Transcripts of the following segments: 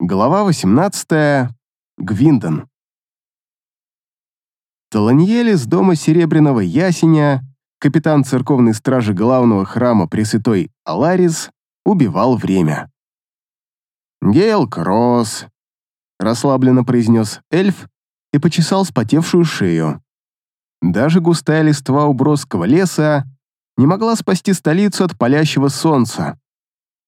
Глава 18. Гвиндон. Таланьель из дома Серебряного Ясеня, капитан церковной стражи главного храма Пресвятой Аларис, убивал время. «Гейл Кросс», — расслабленно произнес эльф и почесал спотевшую шею. Даже густая листва убросского леса не могла спасти столицу от палящего солнца.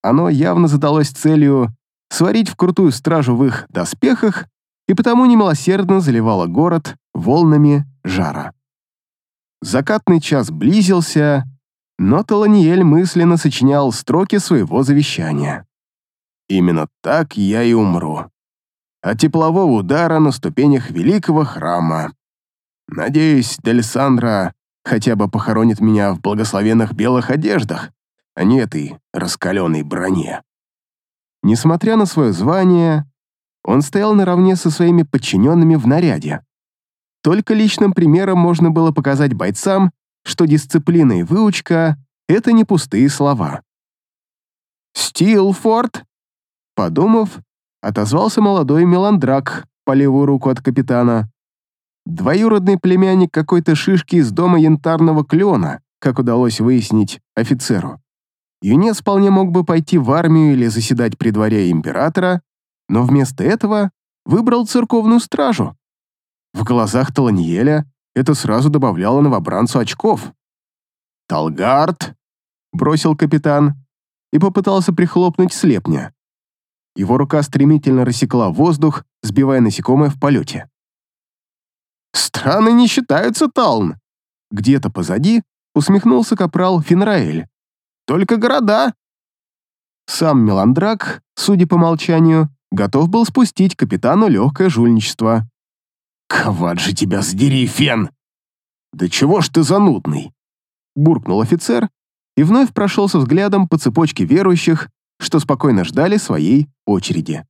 Оно явно задалось целью сварить в крутую стражу в их доспехах и потому немилосердно заливало город волнами жара. Закатный час близился, но Таланиэль мысленно сочинял строки своего завещания. «Именно так я и умру. От теплового удара на ступенях великого храма. Надеюсь, Дельсандра хотя бы похоронит меня в благословенных белых одеждах, а не этой раскаленной броне». Несмотря на свое звание, он стоял наравне со своими подчиненными в наряде. Только личным примером можно было показать бойцам, что дисциплина и выучка — это не пустые слова. «Стилфорд!» Подумав, отозвался молодой Меландрак по левую руку от капитана. Двоюродный племянник какой-то шишки из дома янтарного клена, как удалось выяснить офицеру. Юнец вполне мог бы пойти в армию или заседать при дворе императора, но вместо этого выбрал церковную стражу. В глазах Таланиеля это сразу добавляло новобранцу очков. «Талгард!» — бросил капитан и попытался прихлопнуть слепня. Его рука стремительно рассекла воздух, сбивая насекомое в полете. «Страны не считаются, Талн!» Где-то позади усмехнулся капрал Финраэль. Только города!» Сам Меландрак, судя по молчанию, готов был спустить капитану легкое жульничество. «Квад же тебя сдери, Фен!» «Да чего ж ты занудный?» Буркнул офицер и вновь прошелся взглядом по цепочке верующих, что спокойно ждали своей очереди.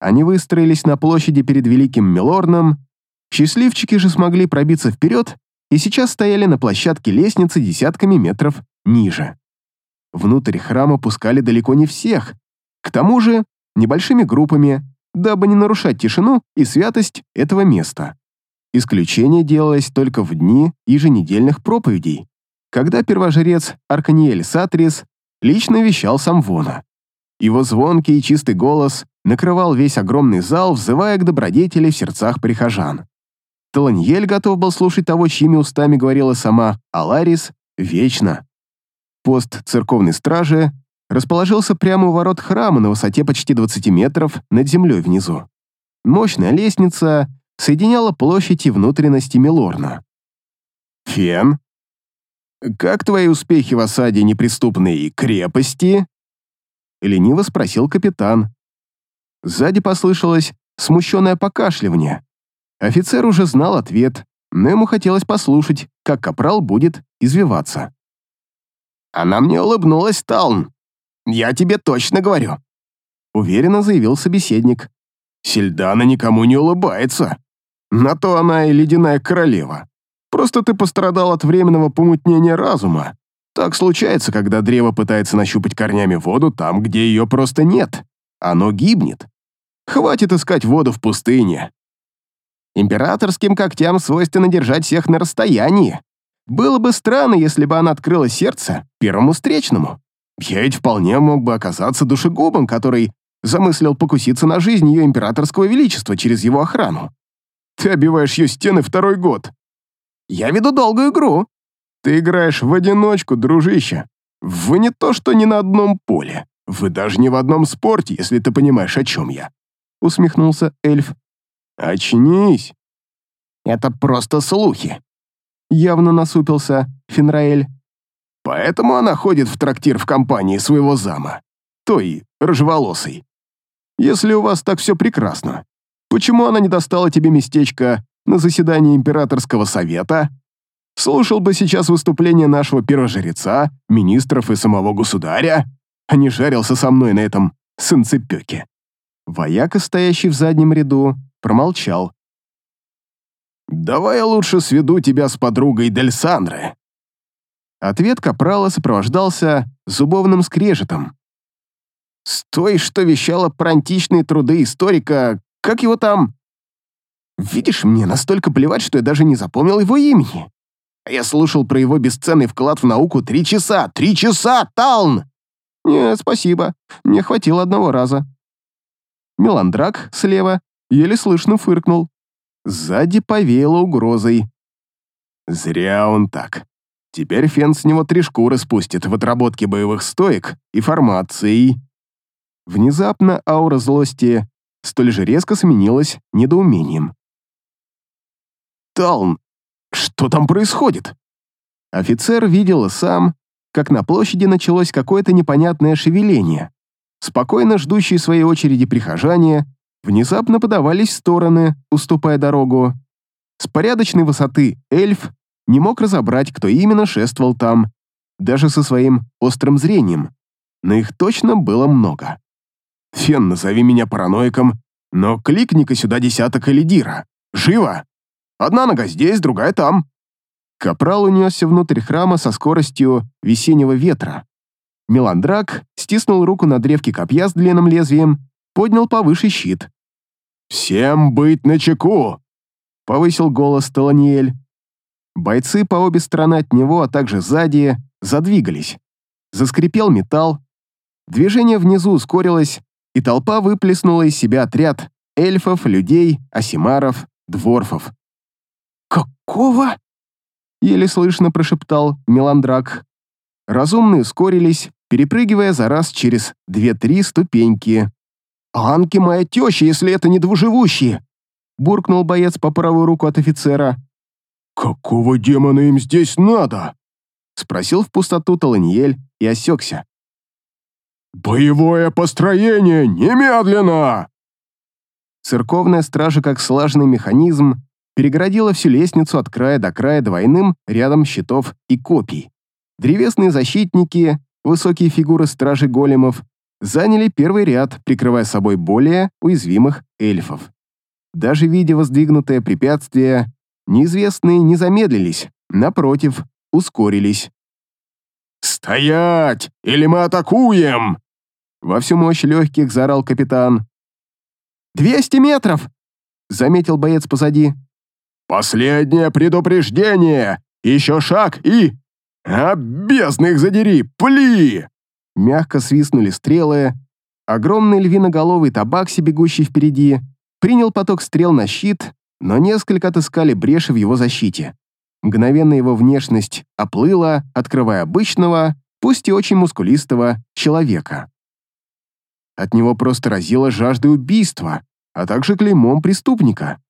Они выстроились на площади перед Великим Милорном, счастливчики же смогли пробиться вперед и сейчас стояли на площадке лестницы десятками метров ниже. Внутрь храма пускали далеко не всех, к тому же небольшими группами, дабы не нарушать тишину и святость этого места. Исключение делалось только в дни еженедельных проповедей, когда первожрец Арканиэль Сатрис лично вещал Самвона. Его звонкий и чистый голос накрывал весь огромный зал, взывая к добродетели в сердцах прихожан. Таланьель готов был слушать того, чьими устами говорила сама Аларис, вечно. Пост церковной стражи расположился прямо у ворот храма на высоте почти 20 метров над землей внизу. Мощная лестница соединяла площадь и внутренности Милорна. «Фен, как твои успехи в осаде неприступной крепости?» Лениво спросил капитан. Сзади послышалось смущенное покашливание. Офицер уже знал ответ, но ему хотелось послушать, как капрал будет извиваться. Она мне улыбнулась, Талн. Я тебе точно говорю. Уверенно заявил собеседник. Сельдана никому не улыбается. На то она и ледяная королева. Просто ты пострадал от временного помутнения разума. Так случается, когда древо пытается нащупать корнями воду там, где ее просто нет. Оно гибнет. Хватит искать воду в пустыне. Императорским когтям свойственно держать всех на расстоянии. Было бы странно, если бы она открыла сердце первому встречному. Я ведь вполне мог бы оказаться душегубом, который замыслил покуситься на жизнь ее императорского величества через его охрану. Ты обиваешь ее стены второй год. Я веду долгую игру. Ты играешь в одиночку, дружище. Вы не то, что не на одном поле. Вы даже не в одном спорте, если ты понимаешь, о чем я. Усмехнулся эльф. Очнись. Это просто слухи явно насупился Финраэль. Поэтому она ходит в трактир в компании своего зама, той, рыжеволосой. Если у вас так все прекрасно, почему она не достала тебе местечко на заседании императорского совета? Слушал бы сейчас выступление нашего первожреца, министров и самого государя, а не жарился со мной на этом санцепёке. Вояка, стоящий в заднем ряду, промолчал, «Давай я лучше сведу тебя с подругой Дельсандры». Ответ Капрала сопровождался зубовным скрежетом. С той, что вещала про античные труды историка, как его там? Видишь, мне настолько плевать, что я даже не запомнил его имени. А я слушал про его бесценный вклад в науку три часа. Три часа, Талн! Нет, спасибо. Мне хватило одного раза. Меландрак слева еле слышно фыркнул. Сзади повеяло угрозой. Зря он так. Теперь Фен с него три шкуры спустит в отработке боевых стоек и формаций. Внезапно аура злости столь же резко сменилась недоумением. «Талн, что там происходит?» Офицер видел сам, как на площади началось какое-то непонятное шевеление. Спокойно ждущие своей очереди прихожане внезапно подавались стороны, уступая дорогу. С порядочной высоты эльф не мог разобрать, кто именно шествовал там, даже со своим острым зрением, но их точно было много. «Фен, назови меня параноиком, но кликни-ка сюда десяток элидира. Живо! Одна нога здесь, другая там». Капрал унесся внутрь храма со скоростью весеннего ветра. Меландрак стиснул руку на древке копья с длинным лезвием, поднял повыше щит. «Всем быть начеку!» — повысил голос Таланиэль. Бойцы по обе стороны от него, а также сзади, задвигались. Заскрипел металл. Движение внизу ускорилось, и толпа выплеснула из себя отряд эльфов, людей, асимаров, дворфов. «Какого?» — еле слышно прошептал Меландрак. Разумные ускорились, перепрыгивая за раз через две-три ступеньки. «Анки моя теща, если это не двуживущие!» — буркнул боец по правую руку от офицера. «Какого демона им здесь надо?» — спросил в пустоту Таланиель и осекся. «Боевое построение! Немедленно!» Церковная стража, как слаженный механизм, перегородила всю лестницу от края до края двойным рядом щитов и копий. Древесные защитники, высокие фигуры стражи големов, заняли первый ряд, прикрывая собой более уязвимых эльфов. Даже видя воздвигнутое препятствие, неизвестные не замедлились, напротив, ускорились. «Стоять! Или мы атакуем!» Во всю мощь легких заорал капитан. «Двести метров!» — заметил боец позади. «Последнее предупреждение! Еще шаг и...» «А, задери! Пли!» Мягко свистнули стрелы. Огромный львиноголовый табакси, бегущий впереди, принял поток стрел на щит, но несколько отыскали бреши в его защите. Мгновенно его внешность оплыла, открывая обычного, пусть и очень мускулистого, человека. От него просто разило жаждой убийства, а также клеймом преступника.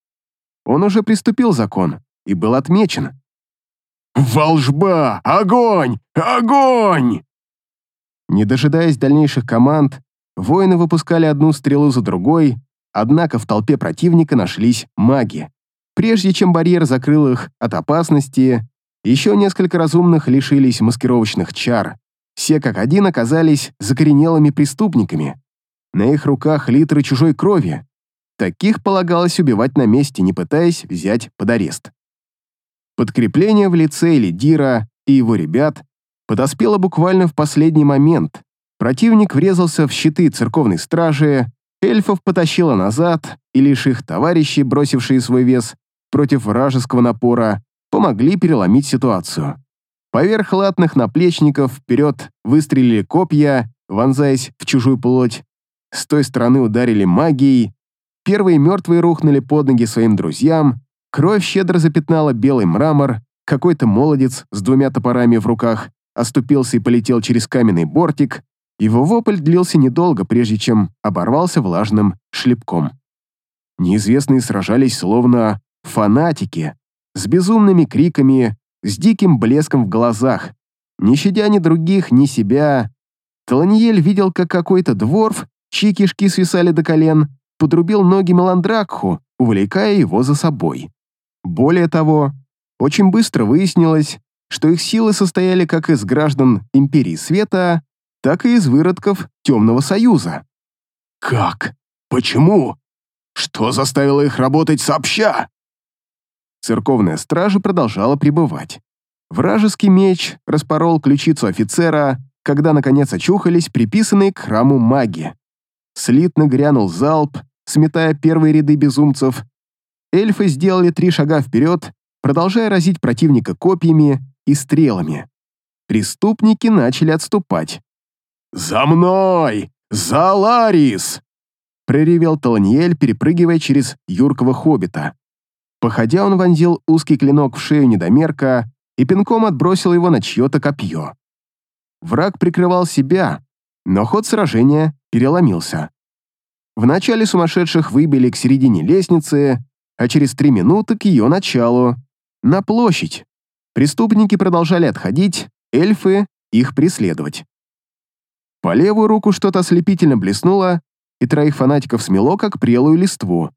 Он уже приступил закон и был отмечен. «Волжба! Огонь! Огонь!» Не дожидаясь дальнейших команд, воины выпускали одну стрелу за другой, однако в толпе противника нашлись маги. Прежде чем барьер закрыл их от опасности, еще несколько разумных лишились маскировочных чар. Все как один оказались закоренелыми преступниками. На их руках литры чужой крови. Таких полагалось убивать на месте, не пытаясь взять под арест. Подкрепление в лице Элидира и его ребят подоспела буквально в последний момент. Противник врезался в щиты церковной стражи, эльфов потащило назад, и лишь их товарищи, бросившие свой вес против вражеского напора, помогли переломить ситуацию. Поверх латных наплечников вперед выстрелили копья, вонзаясь в чужую плоть. С той стороны ударили магией. Первые мертвые рухнули под ноги своим друзьям. Кровь щедро запятнала белый мрамор. Какой-то молодец с двумя топорами в руках оступился и полетел через каменный бортик, его вопль длился недолго, прежде чем оборвался влажным шлепком. Неизвестные сражались словно фанатики, с безумными криками, с диким блеском в глазах. Не щадя ни других, ни себя, Таланиель видел, как какой-то дворф, чьи кишки свисали до колен, подрубил ноги Меландракху, увлекая его за собой. Более того, очень быстро выяснилось, что их силы состояли как из граждан Империи Света, так и из выродков Темного Союза. Как? Почему? Что заставило их работать сообща? Церковная стража продолжала пребывать. Вражеский меч распорол ключицу офицера, когда наконец очухались приписанные к храму маги. Слитно грянул залп, сметая первые ряды безумцев. Эльфы сделали три шага вперед, продолжая разить противника копьями и стрелами. Преступники начали отступать. «За мной! За Ларис!» проревел Таланиэль, перепрыгивая через юркого хоббита. Походя, он вонзил узкий клинок в шею недомерка и пинком отбросил его на чье-то копье. Враг прикрывал себя, но ход сражения переломился. Вначале сумасшедших выбили к середине лестницы, а через три минуты к ее началу, на площадь. Преступники продолжали отходить, эльфы их преследовать. По левую руку что-то ослепительно блеснуло, и троих фанатиков смело, как прелую листву.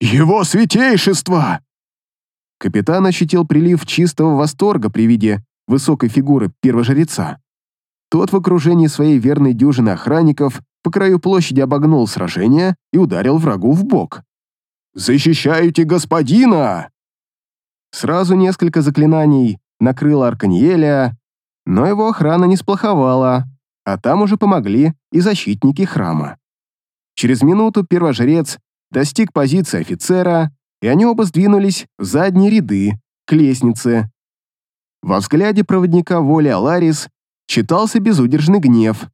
«Его святейшество!» Капитан ощутил прилив чистого восторга при виде высокой фигуры первожреца. Тот в окружении своей верной дюжины охранников по краю площади обогнул сражение и ударил врагу в бок. «Защищаете господина!» Сразу несколько заклинаний накрыло Арканиеля, но его охрана не сплоховала, а там уже помогли и защитники храма. Через минуту первожрец достиг позиции офицера, и они оба сдвинулись в задние ряды, к лестнице. Во взгляде проводника воли Аларис читался безудержный гнев.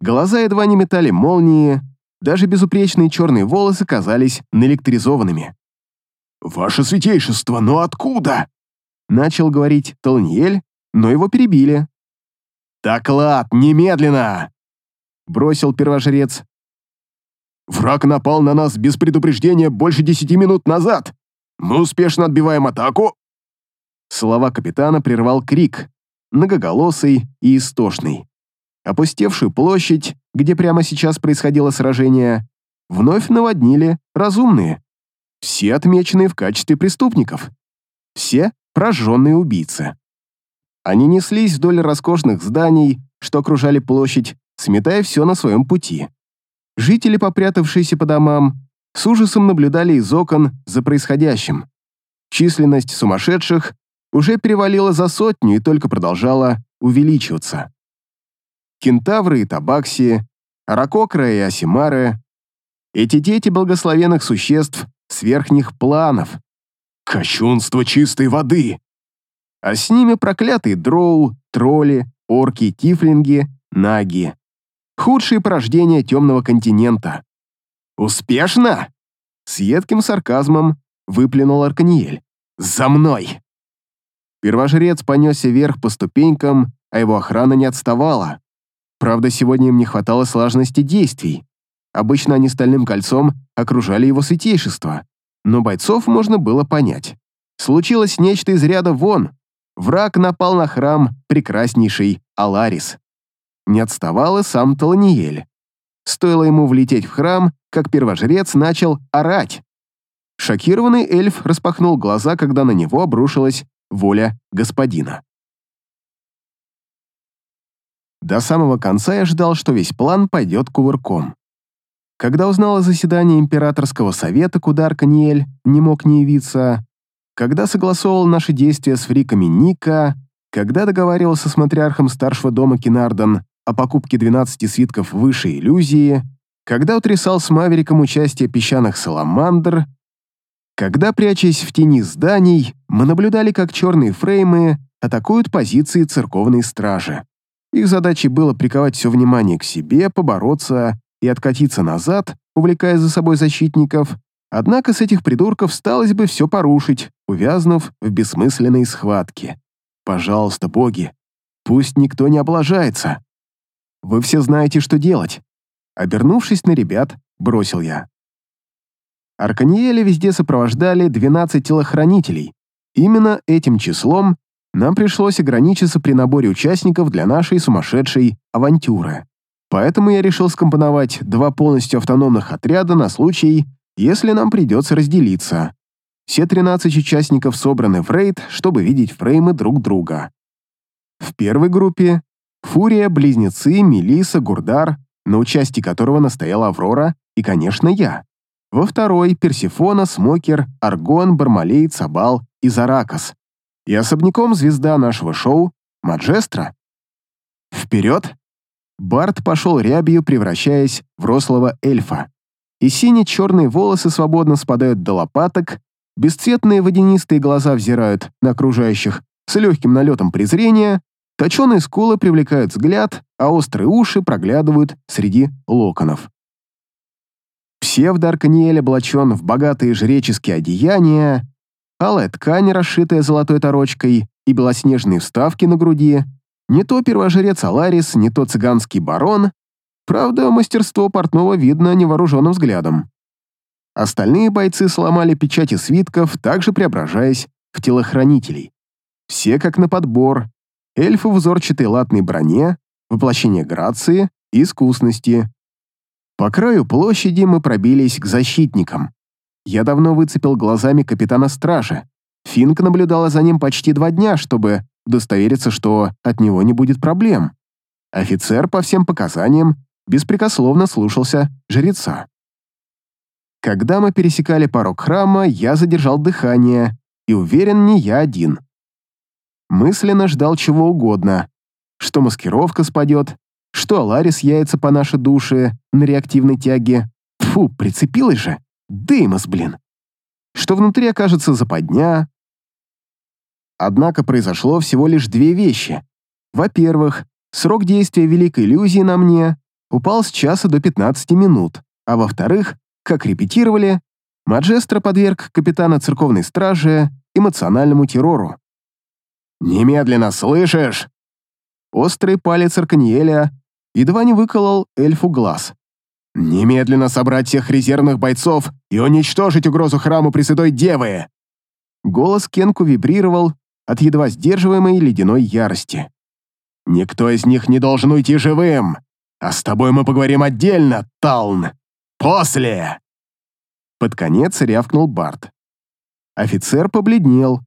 Глаза едва не метали молнии, даже безупречные черные волосы казались наэлектризованными. «Ваше святейшество, но откуда?» Начал говорить Толниель, но его перебили. «Доклад, немедленно!» Бросил первожрец. «Враг напал на нас без предупреждения больше десяти минут назад. Мы успешно отбиваем атаку». Слова капитана прервал крик, многоголосый и истошный. Опустевшую площадь, где прямо сейчас происходило сражение, вновь наводнили разумные. Все отмеченные в качестве преступников. Все прожженные убийцы. Они неслись вдоль роскошных зданий, что окружали площадь, сметая все на своем пути. Жители, попрятавшиеся по домам, с ужасом наблюдали из окон за происходящим. Численность сумасшедших уже перевалила за сотню и только продолжала увеличиваться. Кентавры и табакси, ракокры и асимары — эти дети благословенных существ верхних планов. Кощунство чистой воды! а с ними проклятые дроу, тролли, орки, тифлинги, наги. Худшие порождения темного континента. «Успешно?» С едким сарказмом выплюнул Арканиель. «За мной!» Первожрец понесся вверх по ступенькам, а его охрана не отставала. Правда, сегодня им не хватало слаженности действий. Обычно они стальным кольцом окружали его святейшество, но бойцов можно было понять. Случилось нечто из ряда вон, враг напал на храм прекраснейший Аларис. Не отставал и сам Таланиель. Стоило ему влететь в храм, как первожрец начал орать. Шокированный эльф распахнул глаза, когда на него обрушилась воля господина. До самого конца я ждал, что весь план пойдет кувырком. Когда узнал о заседании императорского совета, куда Арканиэль не мог не явиться, когда согласовывал наши действия с фриками Ника, когда договаривался с матриархом старшего дома Кинардон о покупке 12 свитков высшей иллюзии, когда утрясал с Мавериком участие песчаных саламандр, когда, прячась в тени зданий, мы наблюдали, как черные фреймы атакуют позиции церковной стражи. Их задачей было приковать все внимание к себе, побороться и откатиться назад, увлекая за собой защитников, Однако с этих придурков сталось бы все порушить, увязнув в бессмысленной схватке. Пожалуйста, боги, пусть никто не облажается. Вы все знаете, что делать. Обернувшись на ребят, бросил я. Арканиэля везде сопровождали 12 телохранителей. Именно этим числом нам пришлось ограничиться при наборе участников для нашей сумасшедшей авантюры. Поэтому я решил скомпоновать два полностью автономных отряда на случай, если нам придется разделиться. Все 13 участников собраны в рейд, чтобы видеть фреймы друг друга. В первой группе Фурия, Близнецы, Мелиса, Гурдар, на участии которого настояла Аврора и, конечно, я. Во второй — Персифона, Смокер, Аргон, Бармалей, Цабал и Заракас. И особняком звезда нашего шоу — Маджестра. Вперед! Барт пошел рябью, превращаясь в рослого эльфа. И сине-черные волосы свободно спадают до лопаток, бесцветные водянистые глаза взирают на окружающих с легким налетом презрения, точеные скулы привлекают взгляд, а острые уши проглядывают среди локонов. Псевдо-арканиэль облачен в богатые жреческие одеяния, алая ткань, расшитая золотой торочкой, и белоснежные вставки на груди, не то первожрец Аларис, не то цыганский барон, правда, мастерство портного видно невооруженным взглядом. Остальные бойцы сломали печати свитков, также преображаясь в телохранителей. Все как на подбор, эльфы в узорчатой латной броне, воплощение грации и искусности, по краю площади мы пробились к защитникам. Я давно выцепил глазами капитана стражи. Финка наблюдала за ним почти два дня, чтобы удостовериться, что от него не будет проблем. Офицер, по всем показаниям, беспрекословно слушался жреца. Когда мы пересекали порог храма, я задержал дыхание, и уверен, не я один. Мысленно ждал чего угодно, что маскировка спадет, что Аларис яйца по нашей душе на реактивной тяге. Фу, прицепилась же. Деймос, блин. Что внутри окажется западня. Однако произошло всего лишь две вещи. Во-первых, срок действия Великой Иллюзии на мне упал с часа до 15 минут, а во-вторых, как репетировали, Маджестро подверг капитана церковной стражи эмоциональному террору. «Немедленно, слышишь?» Острый палец Арканиэля едва не выколол эльфу глаз. «Немедленно собрать всех резервных бойцов и уничтожить угрозу храму Пресвятой Девы!» Голос Кенку вибрировал от едва сдерживаемой ледяной ярости. «Никто из них не должен уйти живым, а с тобой мы поговорим отдельно, Талн! После!» Под конец рявкнул Барт. Офицер побледнел,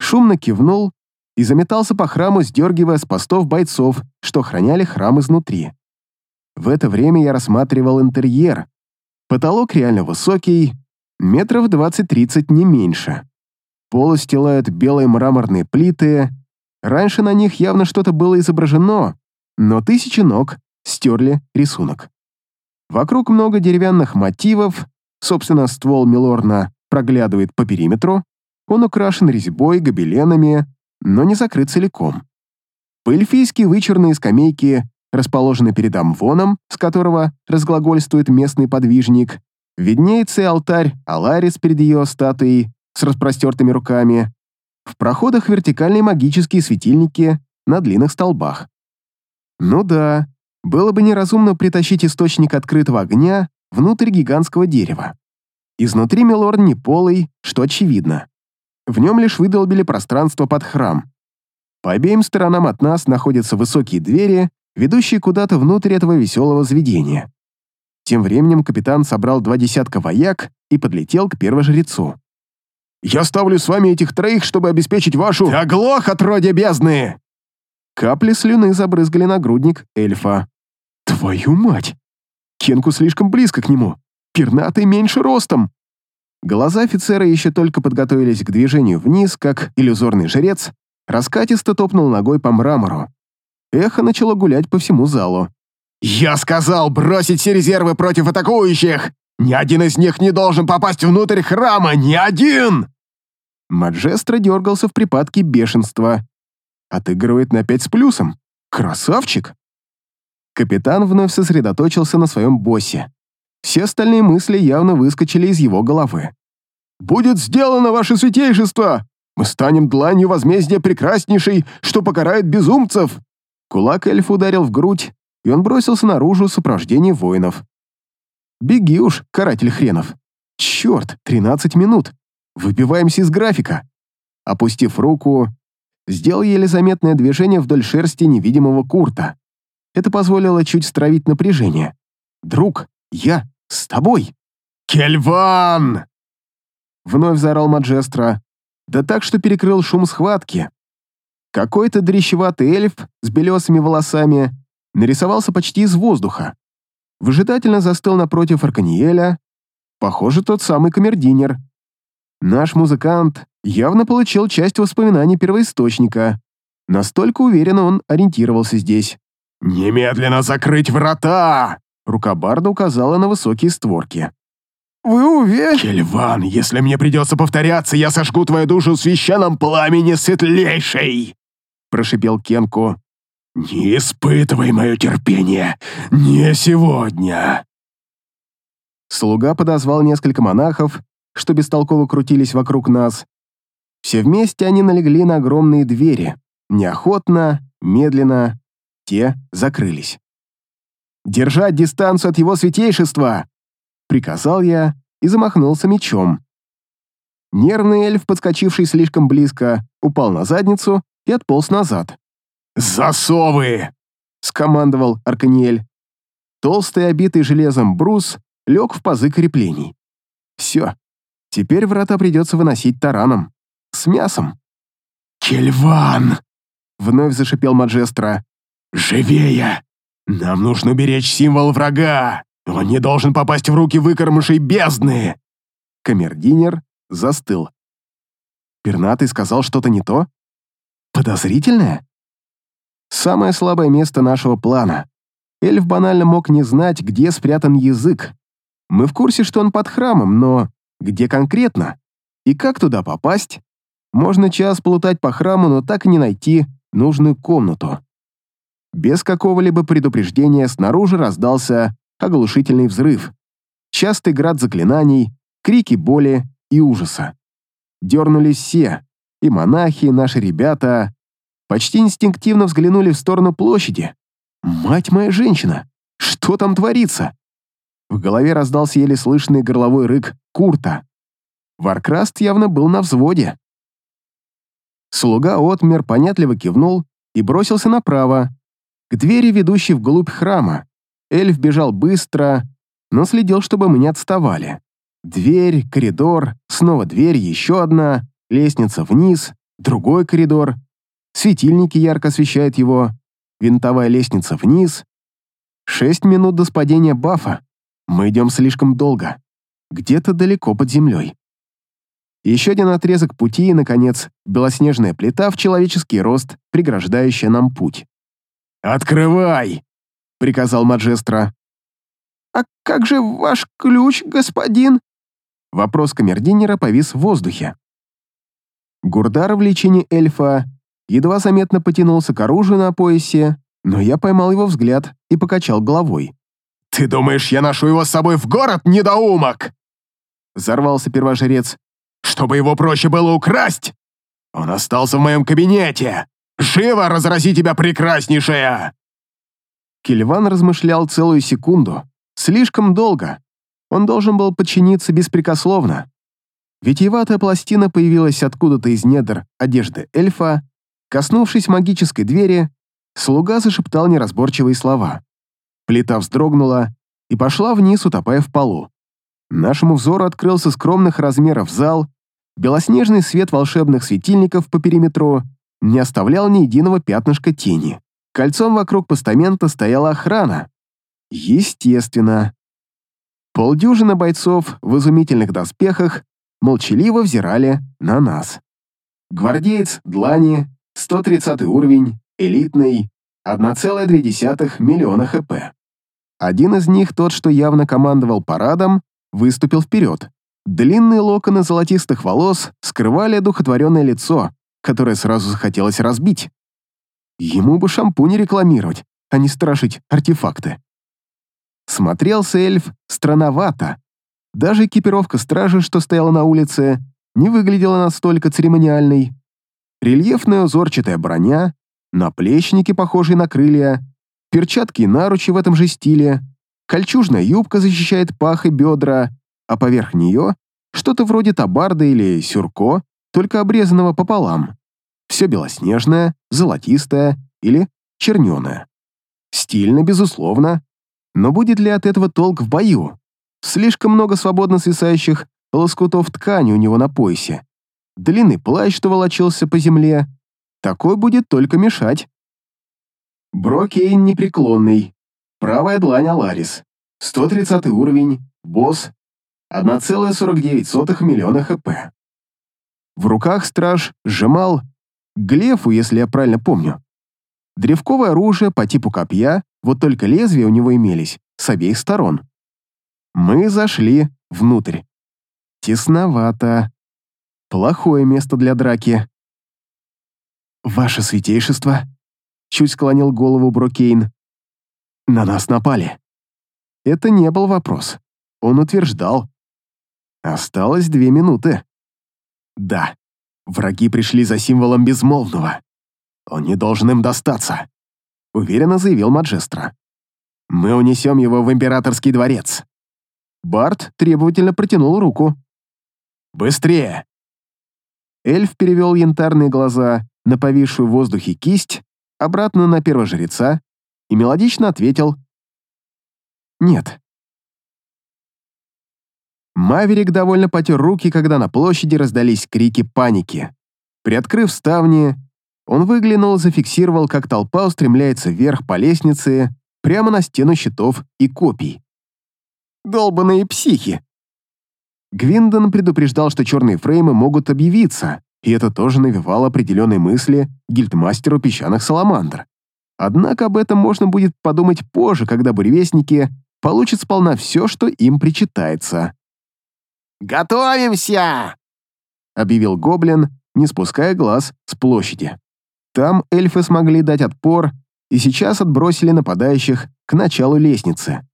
шумно кивнул и заметался по храму, сдергивая с постов бойцов, что охраняли храм изнутри. В это время я рассматривал интерьер. Потолок реально высокий, метров 20-30 не меньше. Пол устилают белые мраморные плиты. Раньше на них явно что-то было изображено, но тысячи ног стерли рисунок. Вокруг много деревянных мотивов, собственно, ствол Милорна проглядывает по периметру, он украшен резьбой, гобеленами, но не закрыт целиком. По-эльфийски вычурные скамейки расположены перед амвоном, с которого разглагольствует местный подвижник, виднеется и алтарь Аларис перед ее статуей с распростертыми руками, в проходах вертикальные магические светильники на длинных столбах. Ну да, было бы неразумно притащить источник открытого огня внутрь гигантского дерева. Изнутри Милорн не полый, что очевидно. В нем лишь выдолбили пространство под храм. По обеим сторонам от нас находятся высокие двери, ведущие куда-то внутрь этого веселого заведения. Тем временем капитан собрал два десятка вояк и подлетел к первожрецу. «Я ставлю с вами этих троих, чтобы обеспечить вашу...» «Ты оглох, отродья бездны!» Капли слюны забрызгали нагрудник эльфа. «Твою мать! Кенку слишком близко к нему. Пернатый меньше ростом. Глаза офицера еще только подготовились к движению вниз, как иллюзорный жрец раскатисто топнул ногой по мрамору. Эхо начало гулять по всему залу. «Я сказал бросить все резервы против атакующих! Ни один из них не должен попасть внутрь храма! Ни один!» Маджестро дергался в припадке бешенства. Отыгрывает на пять с плюсом. Красавчик! Капитан вновь сосредоточился на своем боссе. Все остальные мысли явно выскочили из его головы. «Будет сделано, ваше святейшество! Мы станем дланью возмездия прекраснейшей, что покарает безумцев!» Кулак эльф ударил в грудь, и он бросился наружу в сопровождении воинов. «Беги уж, каратель хренов! Черт, 13 минут! Выбиваемся из графика!» Опустив руку, сделал еле заметное движение вдоль шерсти невидимого Курта. Это позволило чуть стравить напряжение. «Друг, я с тобой!» «Кельван!» Вновь заорал Маджестро, да так, что перекрыл шум схватки. Какой-то дрещеватый эльф с белесыми волосами нарисовался почти из воздуха. Выжидательно застыл напротив Арканиеля. Похоже, тот самый камердинер. Наш музыкант явно получил часть воспоминаний первоисточника. Настолько уверенно он ориентировался здесь. «Немедленно закрыть врата!» Рука Барда указала на высокие створки. «Вы уверены?» «Кельван, если мне придется повторяться, я сожгу твою душу в священном пламени светлейшей!» Прошипел Кенку. «Не испытывай мое терпение! Не сегодня!» Слуга подозвал несколько монахов, что бестолково крутились вокруг нас. Все вместе они налегли на огромные двери. Неохотно, медленно. Те закрылись. «Держать дистанцию от его святейшества!» Приказал я и замахнулся мечом. Нервный эльф, подскочивший слишком близко, упал на задницу и отполз назад. «Засовы!» — скомандовал Арканиэль. Толстый, обитый железом брус лег в пазы креплений. Все. Теперь врата придется выносить тараном. С мясом. «Кельван!» — вновь зашипел Маджестро. «Живее! Нам нужно беречь символ врага! Он не должен попасть в руки выкормышей бездны!» Камердинер застыл. Пернатый сказал что-то не то? Подозрительное? Самое слабое место нашего плана. Эльф банально мог не знать, где спрятан язык. Мы в курсе, что он под храмом, но где конкретно? И как туда попасть? Можно час плутать по храму, но так и не найти нужную комнату. Без какого-либо предупреждения снаружи раздался оглушительный взрыв. Частый град заклинаний, крики боли и ужаса. Дернулись все, и монахи, и наши ребята. Почти инстинктивно взглянули в сторону площади. «Мать моя женщина! Что там творится?» В голове раздался еле слышный горловой рык Курта. Варкраст явно был на взводе. Слуга отмер, понятливо кивнул и бросился направо, к двери, ведущей вглубь храма. Эльф бежал быстро, но следил, чтобы мы не отставали. Дверь, коридор, снова дверь, еще одна, лестница вниз, другой коридор. Светильники ярко освещают его, винтовая лестница вниз. Шесть минут до спадения бафа. Мы идем слишком долго. Где-то далеко под землей. Еще один отрезок пути и, наконец, белоснежная плита в человеческий рост, преграждающая нам путь. «Открывай!» — приказал Маджестро. «А как же ваш ключ, господин?» Вопрос камердинера повис в воздухе. Гурдар в лечении эльфа едва заметно потянулся к оружию на поясе, но я поймал его взгляд и покачал головой. «Ты думаешь, я ношу его с собой в город, недоумок?» Взорвался первожрец. «Чтобы его проще было украсть? Он остался в моем кабинете! Живо разрази тебя, прекраснейшая!» Кельван размышлял целую секунду. Слишком долго. Он должен был подчиниться беспрекословно. Витиеватая пластина появилась откуда-то из недр одежды эльфа. Коснувшись магической двери, слуга зашептал неразборчивые слова. Плита вздрогнула и пошла вниз, утопая в полу. Нашему взору открылся скромных размеров зал, белоснежный свет волшебных светильников по периметру не оставлял ни единого пятнышка тени. Кольцом вокруг постамента стояла охрана. Естественно. Полдюжины бойцов в изумительных доспехах молчаливо взирали на нас. Гвардеец Длани, 130 уровень, элитный, 1,2 миллиона хп. Один из них, тот, что явно командовал парадом, выступил вперед. Длинные локоны золотистых волос скрывали одухотворенное лицо, которое сразу захотелось разбить. Ему бы шампунь рекламировать, а не страшить артефакты. Смотрелся эльф странновато. Даже экипировка стражи, что стояла на улице, не выглядела настолько церемониальной. Рельефная узорчатая броня, наплечники, похожие на крылья, перчатки и наручи в этом же стиле, кольчужная юбка защищает пах и бедра, а поверх нее что-то вроде табарда или сюрко, только обрезанного пополам. Все белоснежное, золотистое или черненое. Стильно, безусловно, но будет ли от этого толк в бою? Слишком много свободно свисающих лоскутов ткани у него на поясе. Длинный плащ, что волочился по земле. Такой будет только мешать. Брокейн непреклонный. Правая длань Аларис. 130 уровень. Босс. 1,49 миллиона хп. В руках страж сжимал глефу, если я правильно помню. Древковое оружие по типу копья, вот только лезвия у него имелись с обеих сторон. Мы зашли внутрь. Тесновато. Плохое место для драки. «Ваше святейшество», — чуть склонил голову Брокейн, — «на нас напали». Это не был вопрос. Он утверждал. Осталось две минуты. Да, враги пришли за символом безмолвного. Он не должен им достаться, уверенно заявил Маджестро. Мы унесем его в императорский дворец. Барт требовательно протянул руку. «Быстрее!» Эльф перевел янтарные глаза на повисшую в воздухе кисть, обратно на первожреца и мелодично ответил «Нет». Маверик довольно потер руки, когда на площади раздались крики паники. Приоткрыв ставни, он выглянул, зафиксировал, как толпа устремляется вверх по лестнице, прямо на стену щитов и копий. «Долбаные психи!» Гвиндон предупреждал, что черные фреймы могут объявиться, и это тоже навевало определенные мысли гильдмастеру песчаных саламандр. Однако об этом можно будет подумать позже, когда буревестники получат сполна все, что им причитается. «Готовимся!» — объявил гоблин, не спуская глаз с площади. Там эльфы смогли дать отпор и сейчас отбросили нападающих к началу лестницы.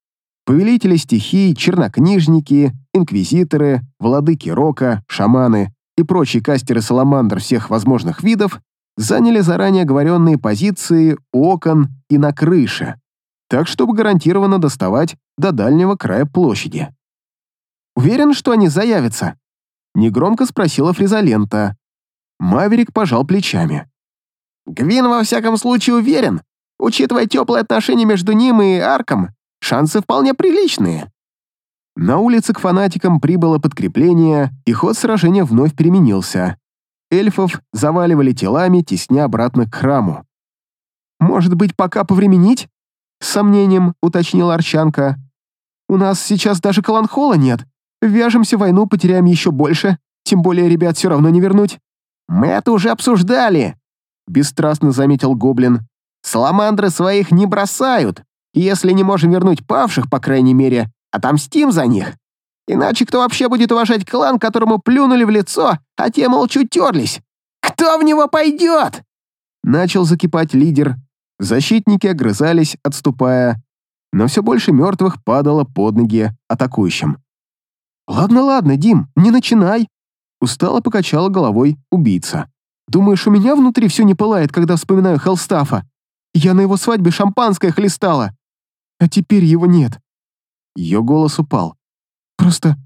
Повелители стихий, чернокнижники, инквизиторы, владыки рока, шаманы и прочие кастеры саламандр всех возможных видов заняли заранее оговоренные позиции у окон и на крыше, так чтобы гарантированно доставать до дальнего края площади. «Уверен, что они заявятся?» — негромко спросила Фризалента. Маверик пожал плечами. «Гвин во всяком случае уверен. Учитывая теплые отношения между ним и Арком, шансы вполне приличные». На улице к фанатикам прибыло подкрепление, и ход сражения вновь переменился. Эльфов заваливали телами, тесня обратно к храму. «Может быть, пока повременить?» — с сомнением уточнила Арчанка. «У нас сейчас даже Каланхола нет. Вяжемся в войну, потеряем еще больше, тем более ребят все равно не вернуть». «Мы это уже обсуждали», — бесстрастно заметил Гоблин. «Саламандры своих не бросают. Если не можем вернуть павших, по крайней мере, отомстим за них. Иначе кто вообще будет уважать клан, которому плюнули в лицо, а те молчу терлись? Кто в него пойдет?» Начал закипать лидер. Защитники огрызались, отступая, но все больше мертвых падало под ноги атакующим. «Ладно, ладно, Дим, не начинай!» Устало покачала головой убийца. «Думаешь, у меня внутри все не пылает, когда вспоминаю Хелстафа? Я на его свадьбе шампанское хлестала, а теперь его нет». Ее голос упал. «Просто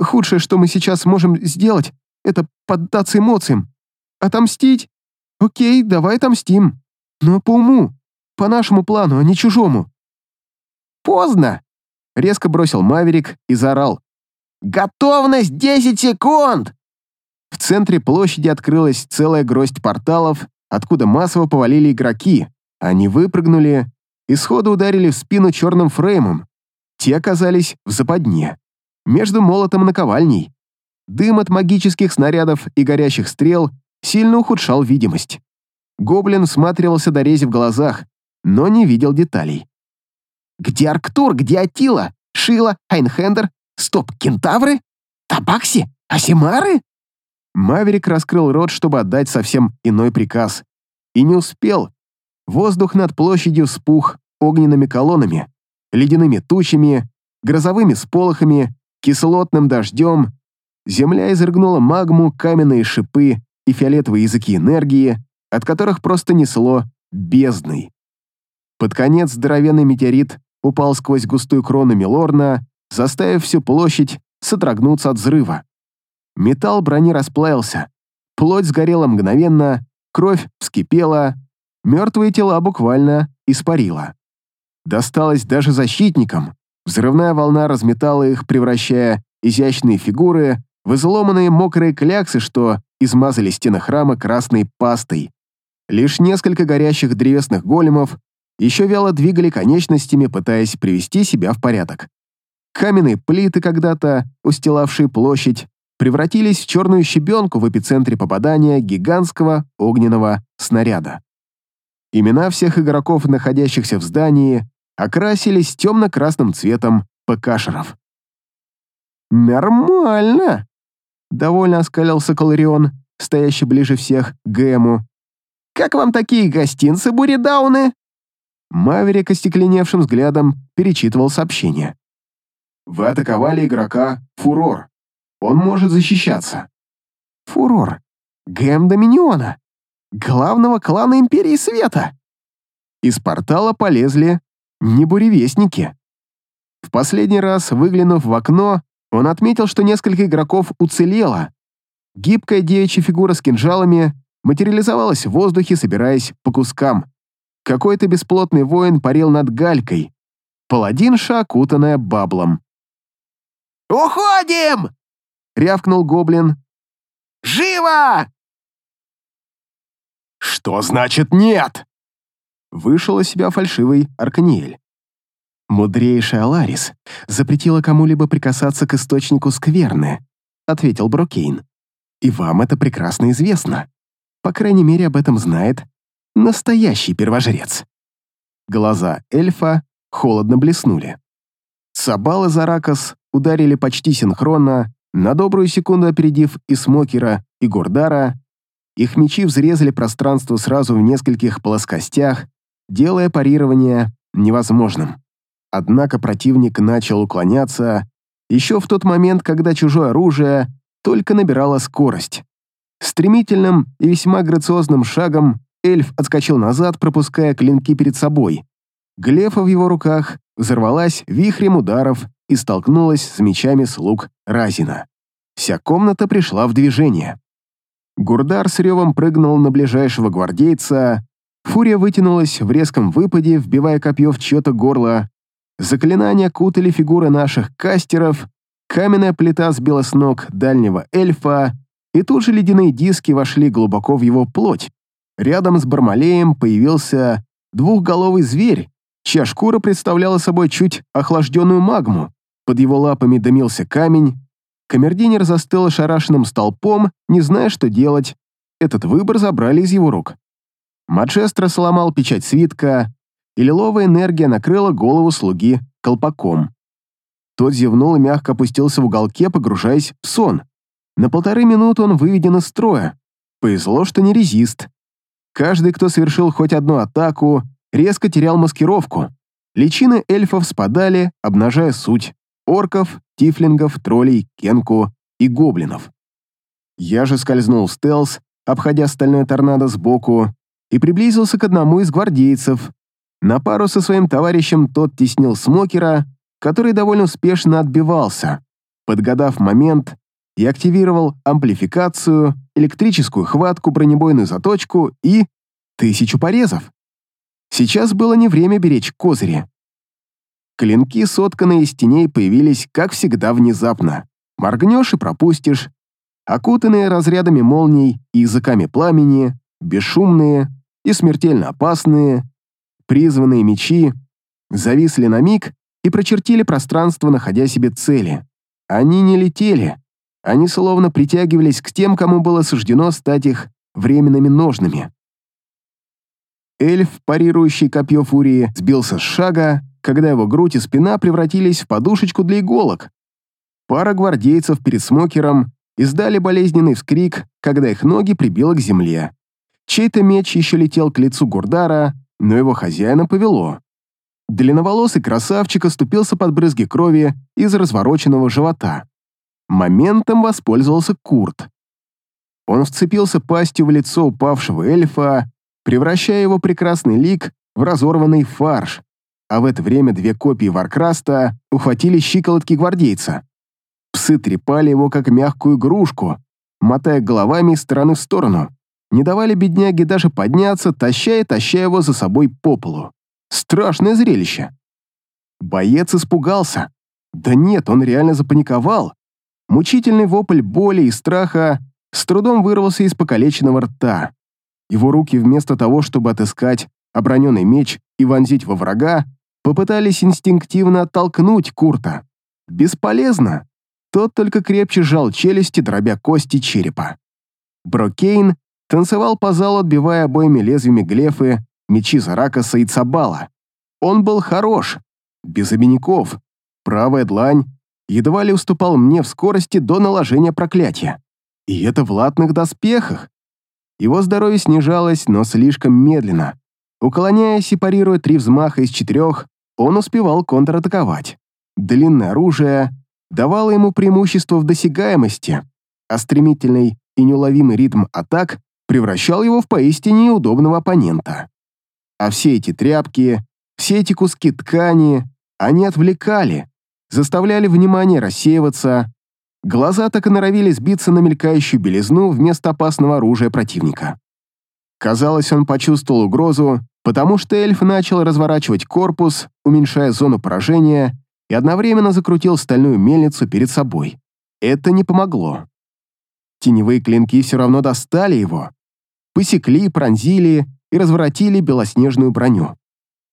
худшее, что мы сейчас можем сделать, это поддаться эмоциям. Отомстить? Окей, давай отомстим. Но по уму, по нашему плану, а не чужому». «Поздно!» — резко бросил Маверик и заорал. «Готовность 10 секунд!» В центре площади открылась целая гроздь порталов, откуда массово повалили игроки. Они выпрыгнули и сходу ударили в спину черным фреймом. Те оказались в западне, между молотом и наковальней. Дым от магических снарядов и горящих стрел сильно ухудшал видимость. Гоблин всматривался до рези в глазах, но не видел деталей. «Где Арктур? Где Атила? Шила? Айнхендер? Стоп, кентавры? Табакси? Асимары? Маверик раскрыл рот, чтобы отдать совсем иной приказ. И не успел. Воздух над площадью вспух огненными колоннами, ледяными тучами, грозовыми сполохами, кислотным дождем. Земля изрыгнула магму, каменные шипы и фиолетовые языки энергии, от которых просто несло бездной. Под конец здоровенный метеорит упал сквозь густую крону Милорна, заставив всю площадь содрогнуться от взрыва. Металл брони расплавился, плоть сгорела мгновенно, кровь вскипела, мертвые тела буквально испарила. Досталось даже защитникам. Взрывная волна разметала их, превращая изящные фигуры в изломанные мокрые кляксы, что измазали стены храма красной пастой. Лишь несколько горящих древесных големов еще вяло двигали конечностями, пытаясь привести себя в порядок. Каменные плиты, когда-то устилавшие площадь, превратились в черную щебенку в эпицентре попадания гигантского огненного снаряда. Имена всех игроков, находящихся в здании, окрасились темно-красным цветом ПКшеров. «Нормально!» — довольно оскалился Колорион, стоящий ближе всех к Гэму. «Как вам такие гостинцы, буридауны?» Маверик остекленевшим взглядом перечитывал сообщение. «Вы атаковали игрока Фурор. Он может защищаться». «Фурор. Гэм Доминиона. Главного клана Империи Света». Из портала полезли не буревестники. В последний раз, выглянув в окно, он отметил, что несколько игроков уцелело. Гибкая девичья фигура с кинжалами материализовалась в воздухе, собираясь по кускам. Какой-то бесплотный воин парил над галькой. Паладинша, окутанная баблом. «Уходим!» — рявкнул гоблин. «Живо!» «Что значит нет?» Вышел из себя фальшивый Арканиэль. «Мудрейшая Аларис запретила кому-либо прикасаться к источнику скверны», — ответил Брокейн. «И вам это прекрасно известно. По крайней мере, об этом знает настоящий первожрец». Глаза эльфа холодно блеснули. Сабал и Заракас ударили почти синхронно, на добрую секунду опередив и Смокера, и Гордара. Их мечи взрезали пространство сразу в нескольких плоскостях, делая парирование невозможным. Однако противник начал уклоняться еще в тот момент, когда чужое оружие только набирало скорость. Стремительным и весьма грациозным шагом эльф отскочил назад, пропуская клинки перед собой. Глефа в его руках взорвалась вихрем ударов и столкнулась с мечами слуг Разина. Вся комната пришла в движение. Гурдар с ревом прыгнул на ближайшего гвардейца, фурия вытянулась в резком выпаде, вбивая копье в чье-то горло, Заклинания кутали фигуры наших кастеров, каменная плита сбила с ног дальнего эльфа, и тут же ледяные диски вошли глубоко в его плоть. Рядом с Бармалеем появился двухголовый зверь, чья шкура представляла собой чуть охлажденную магму. Под его лапами дымился камень. Камердинер застыл ошарашенным столпом, не зная, что делать. Этот выбор забрали из его рук. Маджестро сломал печать свитка, и лиловая энергия накрыла голову слуги колпаком. Тот зевнул и мягко опустился в уголке, погружаясь в сон. На полторы минуты он выведен из строя. Повезло, что не резист. Каждый, кто совершил хоть одну атаку, резко терял маскировку. Личины эльфов спадали, обнажая суть. Орков, тифлингов, троллей, кенку и гоблинов. Я же скользнул стелс, обходя стальной торнадо сбоку, и приблизился к одному из гвардейцев, на пару со своим товарищем тот теснил смокера, который довольно успешно отбивался. Подгадав момент, и активировал амплификацию, электрическую хватку, бронебойную заточку и тысячу порезов. Сейчас было не время беречь козыри. Клинки, сотканные из теней, появились, как всегда, внезапно. Моргнешь и пропустишь. Окутанные разрядами молний и языками пламени, бесшумные и смертельно опасные, Призванные мечи зависли на миг и прочертили пространство, находя себе цели. Они не летели, они словно притягивались к тем, кому было суждено стать их временными ножными. Эльф, парирующий копье фурии, сбился с шага, когда его грудь и спина превратились в подушечку для иголок. Пара гвардейцев перед смокером издали болезненный вскрик, когда их ноги прибило к земле. Чей-то меч еще летел к лицу Гурдара, но его хозяина повело. Длинноволосый красавчик оступился под брызги крови из развороченного живота. Моментом воспользовался Курт. Он вцепился пастью в лицо упавшего эльфа, превращая его прекрасный лик в разорванный фарш, а в это время две копии Варкраста ухватили щиколотки гвардейца. Псы трепали его, как мягкую игрушку, мотая головами из стороны в сторону не давали бедняге даже подняться, таща и таща его за собой по полу. Страшное зрелище. Боец испугался. Да нет, он реально запаниковал. Мучительный вопль боли и страха с трудом вырвался из покалеченного рта. Его руки вместо того, чтобы отыскать оброненный меч и вонзить во врага, попытались инстинктивно оттолкнуть Курта. Бесполезно. Тот только крепче сжал челюсти, дробя кости черепа. Брокейн танцевал по залу, отбивая обоими лезвиями глефы мечи Заракаса и Цабала. Он был хорош, без обиняков. Правая длань едва ли уступал мне в скорости до наложения проклятия. И это в латных доспехах. Его здоровье снижалось, но слишком медленно. Уклоняясь и парируя три взмаха из четырех, он успевал контратаковать. Длинное оружие давало ему преимущество в досягаемости, а стремительный и неуловимый ритм атак превращал его в поистине неудобного оппонента. А все эти тряпки, все эти куски ткани, они отвлекали, заставляли внимание рассеиваться, глаза так и норовили сбиться на мелькающую белизну вместо опасного оружия противника. Казалось, он почувствовал угрозу, потому что эльф начал разворачивать корпус, уменьшая зону поражения, и одновременно закрутил стальную мельницу перед собой. Это не помогло. Теневые клинки все равно достали его. Посекли, пронзили и разворотили белоснежную броню.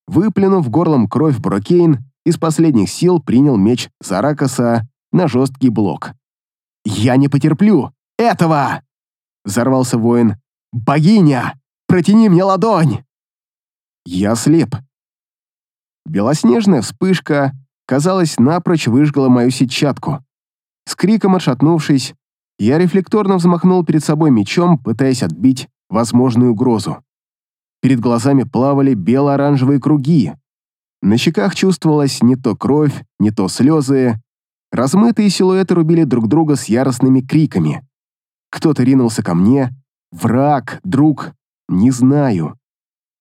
Выплюнув горлом кровь, Брокейн из последних сил принял меч Заракаса на жесткий блок. «Я не потерплю! Этого!» Взорвался воин. «Богиня! Протяни мне ладонь!» Я слеп. Белоснежная вспышка, казалось, напрочь выжгла мою сетчатку. С криком отшатнувшись, я рефлекторно взмахнул перед собой мечом, пытаясь отбить возможную угрозу. Перед глазами плавали бело-оранжевые круги. На щеках чувствовалась не то кровь, не то слезы. Размытые силуэты рубили друг друга с яростными криками. Кто-то ринулся ко мне. Враг, друг, не знаю.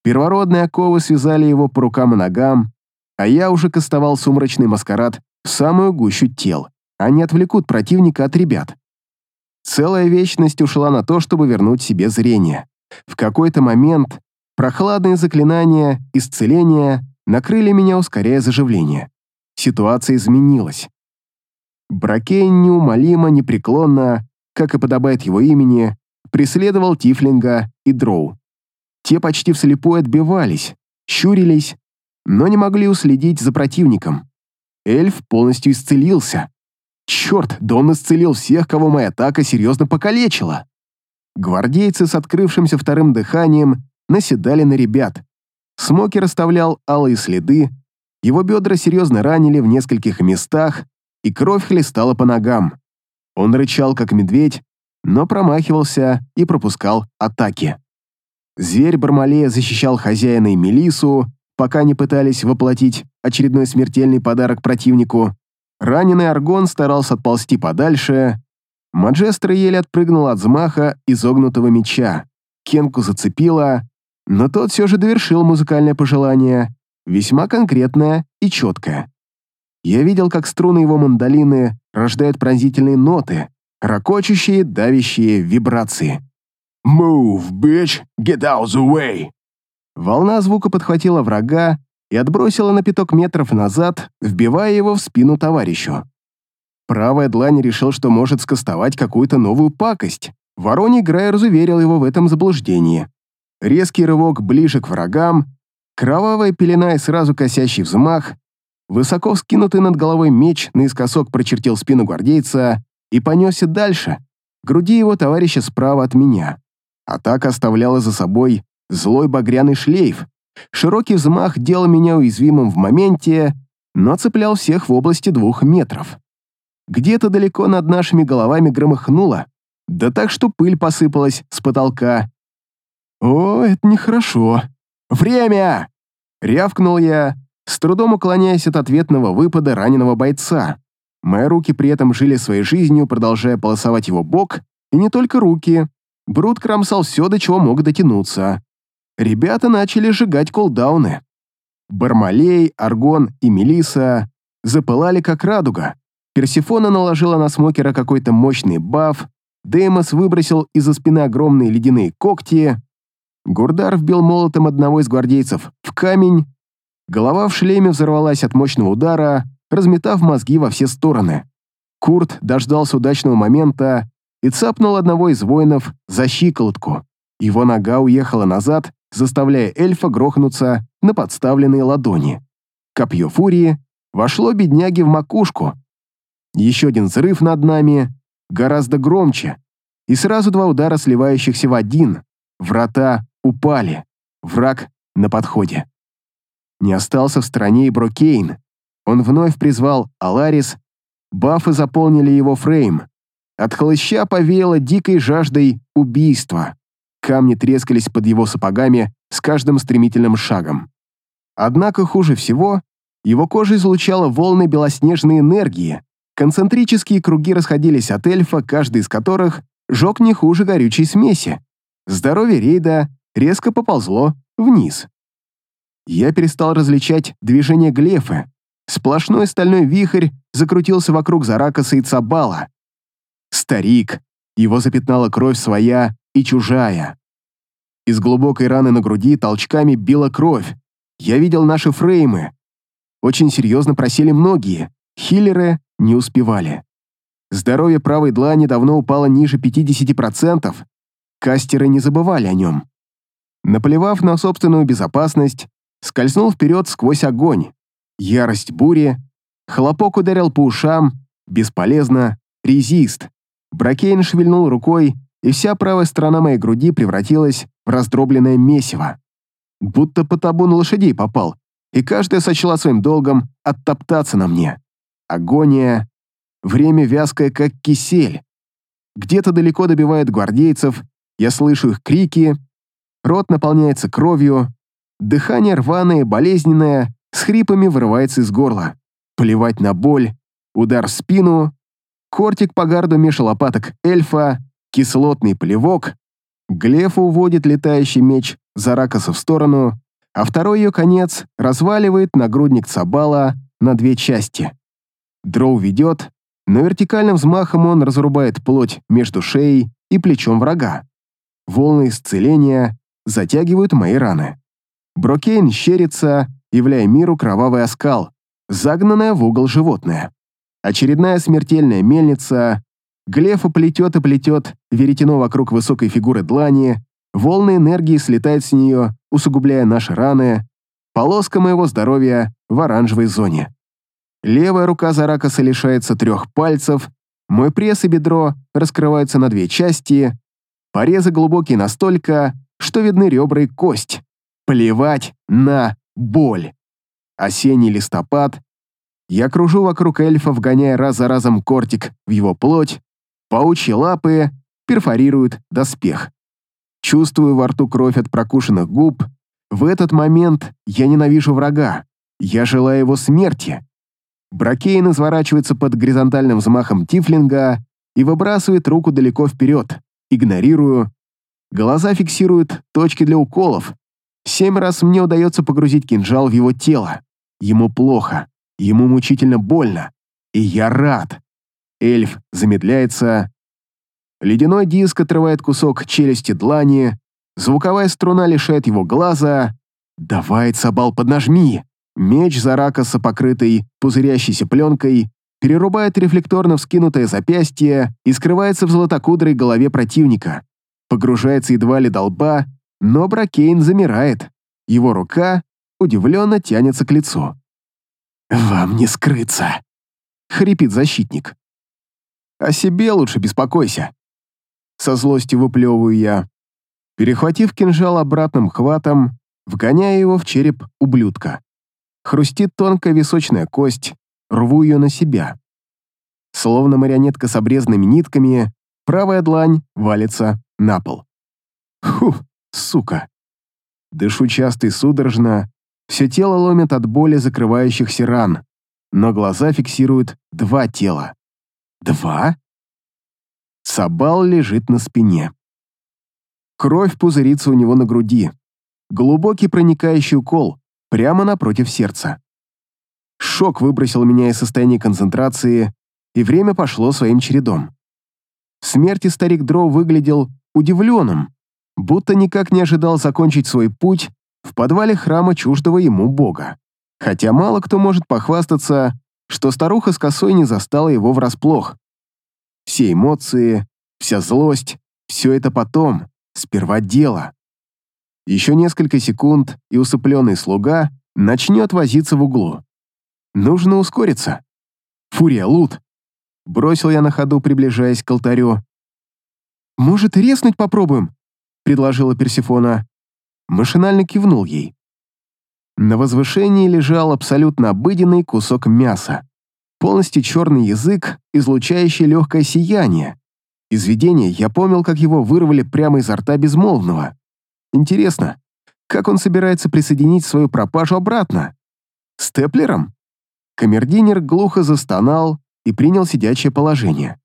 Первородные оковы связали его по рукам и ногам, а я уже кастовал сумрачный маскарад в самую гущу тел. Они отвлекут противника от ребят. Целая вечность ушла на то, чтобы вернуть себе зрение. В какой-то момент прохладные заклинания исцеления накрыли меня, ускоряя заживление. Ситуация изменилась. Бракейн неумолимо, непреклонно, как и подобает его имени, преследовал Тифлинга и Дроу. Те почти вслепую отбивались, щурились, но не могли уследить за противником. Эльф полностью исцелился. Черт, да исцелил всех, кого моя атака серьезно покалечила. Гвардейцы с открывшимся вторым дыханием наседали на ребят. Смоки расставлял алые следы, его бедра серьезно ранили в нескольких местах, и кровь хлестала по ногам. Он рычал, как медведь, но промахивался и пропускал атаки. Зверь Бармалея защищал хозяина и Мелису, пока не пытались воплотить очередной смертельный подарок противнику. Раненый Аргон старался отползти подальше. Маджестро еле отпрыгнул от взмаха изогнутого меча. Кенку зацепило, но тот все же довершил музыкальное пожелание, весьма конкретное и четкое. Я видел, как струны его мандолины рождают пронзительные ноты, ракочущие, давящие вибрации. «Move, bitch! Get out the way!» Волна звука подхватила врага и отбросила на пяток метров назад, вбивая его в спину товарищу. Правая длань решил, что может скостовать какую-то новую пакость. Вороний Грай разуверил его в этом заблуждении. Резкий рывок ближе к врагам, кровавая пелена и сразу косящий взмах, высоко вскинутый над головой меч наискосок прочертил спину гвардейца и понесся дальше, груди его товарища справа от меня. Атака оставляла за собой злой багряный шлейф. Широкий взмах делал меня уязвимым в моменте, но цеплял всех в области двух метров. Где-то далеко над нашими головами громыхнуло, да так, что пыль посыпалась с потолка. «О, это нехорошо. Время!» — рявкнул я, с трудом уклоняясь от ответного выпада раненого бойца. Мои руки при этом жили своей жизнью, продолжая полосовать его бок, и не только руки. Брут кромсал все, до чего мог дотянуться. Ребята начали сжигать колдауны. Бармалей, Аргон и Мелиса запылали как радуга. Персифона наложила на Смокера какой-то мощный баф, Деймос выбросил из-за спины огромные ледяные когти, Гурдар вбил молотом одного из гвардейцев в камень, голова в шлеме взорвалась от мощного удара, разметав мозги во все стороны. Курт дождался удачного момента и цапнул одного из воинов за щиколотку. Его нога уехала назад, заставляя эльфа грохнуться на подставленные ладони. Копье фурии вошло бедняги в макушку. Еще один взрыв над нами, гораздо громче, и сразу два удара, сливающихся в один. Врата упали. Враг на подходе. Не остался в стороне и Брокейн. Он вновь призвал Аларис, бафы заполнили его фрейм. От хлыща повеяло дикой жаждой убийства. Камни трескались под его сапогами с каждым стремительным шагом. Однако хуже всего его кожа излучала волны белоснежной энергии, концентрические круги расходились от эльфа, каждый из которых жег не хуже горючей смеси. Здоровье рейда резко поползло вниз. Я перестал различать движение глефы. Сплошной стальной вихрь закрутился вокруг Заракаса и Цабала. Старик. Его запятнала кровь своя и чужая. Из глубокой раны на груди толчками била кровь. Я видел наши фреймы. Очень серьезно просели многие. Хиллеры не успевали. Здоровье правой длани давно упало ниже 50%. Кастеры не забывали о нем. Наплевав на собственную безопасность, скользнул вперед сквозь огонь. Ярость бури. Хлопок ударил по ушам. Бесполезно. Резист. Бракейн шевельнул рукой, и вся правая сторона моей груди превратилась в раздробленное месиво. Будто по табун лошадей попал, и каждая сочла своим долгом оттоптаться на мне. Агония. Время вязкое, как кисель. Где-то далеко добивают гвардейцев, я слышу их крики, рот наполняется кровью, дыхание рваное, болезненное, с хрипами вырывается из горла. Плевать на боль, удар в спину, кортик по гарду меж лопаток эльфа, кислотный плевок, Глефа уводит летающий меч Заракаса в сторону, а второй ее конец разваливает нагрудник Цабала на две части. Дроу ведет, но вертикальным взмахом он разрубает плоть между шеей и плечом врага. Волны исцеления затягивают мои раны. Брокейн щерится, являя миру кровавый оскал, загнанное в угол животное. Очередная смертельная мельница. Глефа плетет и плетет веретено вокруг высокой фигуры длани, волны энергии слетают с нее, усугубляя наши раны, полоска моего здоровья в оранжевой зоне. Левая рука Заракаса лишается трех пальцев, мой пресс и бедро раскрываются на две части, порезы глубокие настолько, что видны ребра и кость. Плевать на боль. Осенний листопад. Я кружу вокруг эльфа, вгоняя раз за разом кортик в его плоть. Паучьи лапы перфорируют доспех. Чувствую во рту кровь от прокушенных губ. В этот момент я ненавижу врага. Я желаю его смерти. Бракейн изворачивается под горизонтальным взмахом тифлинга и выбрасывает руку далеко вперед. Игнорирую. Глаза фиксируют точки для уколов. Семь раз мне удается погрузить кинжал в его тело. Ему плохо, ему мучительно больно. И я рад. Эльф замедляется. Ледяной диск отрывает кусок челюсти длани. Звуковая струна лишает его глаза. «Давай, Цабал, поднажми!» Меч Заракаса, покрытый пузырящейся пленкой, перерубает рефлекторно вскинутое запястье и скрывается в золотокудрой голове противника. Погружается едва ли до лба, но Бракейн замирает. Его рука удивленно тянется к лицу. «Вам не скрыться!» — хрипит защитник. «О себе лучше беспокойся!» Со злостью выплевываю я. Перехватив кинжал обратным хватом, вгоняя его в череп ублюдка. Хрустит тонкая височная кость, рву ее на себя. Словно марионетка с обрезанными нитками, правая длань валится на пол. Фу, сука. Дышу часто и судорожно, все тело ломит от боли закрывающихся ран, но глаза фиксируют два тела. Два? Сабал лежит на спине. Кровь пузырится у него на груди. Глубокий проникающий укол, прямо напротив сердца. Шок выбросил меня из состояния концентрации, и время пошло своим чередом. В смерти старик Дроу выглядел удивленным, будто никак не ожидал закончить свой путь в подвале храма чуждого ему бога. Хотя мало кто может похвастаться, что старуха с косой не застала его врасплох. Все эмоции, вся злость, все это потом, сперва дело. Еще несколько секунд, и усыпленный слуга начнет возиться в углу. Нужно ускориться. Фурия, лут. Бросил я на ходу, приближаясь к алтарю. «Может, резнуть попробуем?» — предложила Персифона. Машинально кивнул ей. На возвышении лежал абсолютно обыденный кусок мяса. Полностью черный язык, излучающий легкое сияние. Из видения я помнил, как его вырвали прямо изо рта безмолвного. Интересно, как он собирается присоединить свою пропажу обратно? Степлером? Камердинер глухо застонал и принял сидячее положение.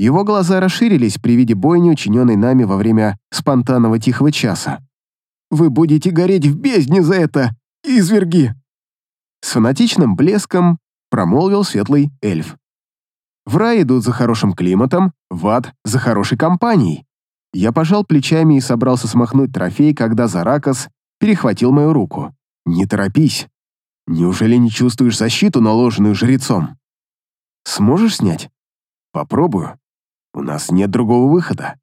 Его глаза расширились при виде бойни, учиненной нами во время спонтанного тихого часа. «Вы будете гореть в бездне за это, изверги!» С фанатичным блеском промолвил светлый эльф. В рай идут за хорошим климатом, в ад — за хорошей компанией. Я пожал плечами и собрался смахнуть трофей, когда Заракас перехватил мою руку. «Не торопись. Неужели не чувствуешь защиту, наложенную жрецом? Сможешь снять? Попробую. У нас нет другого выхода».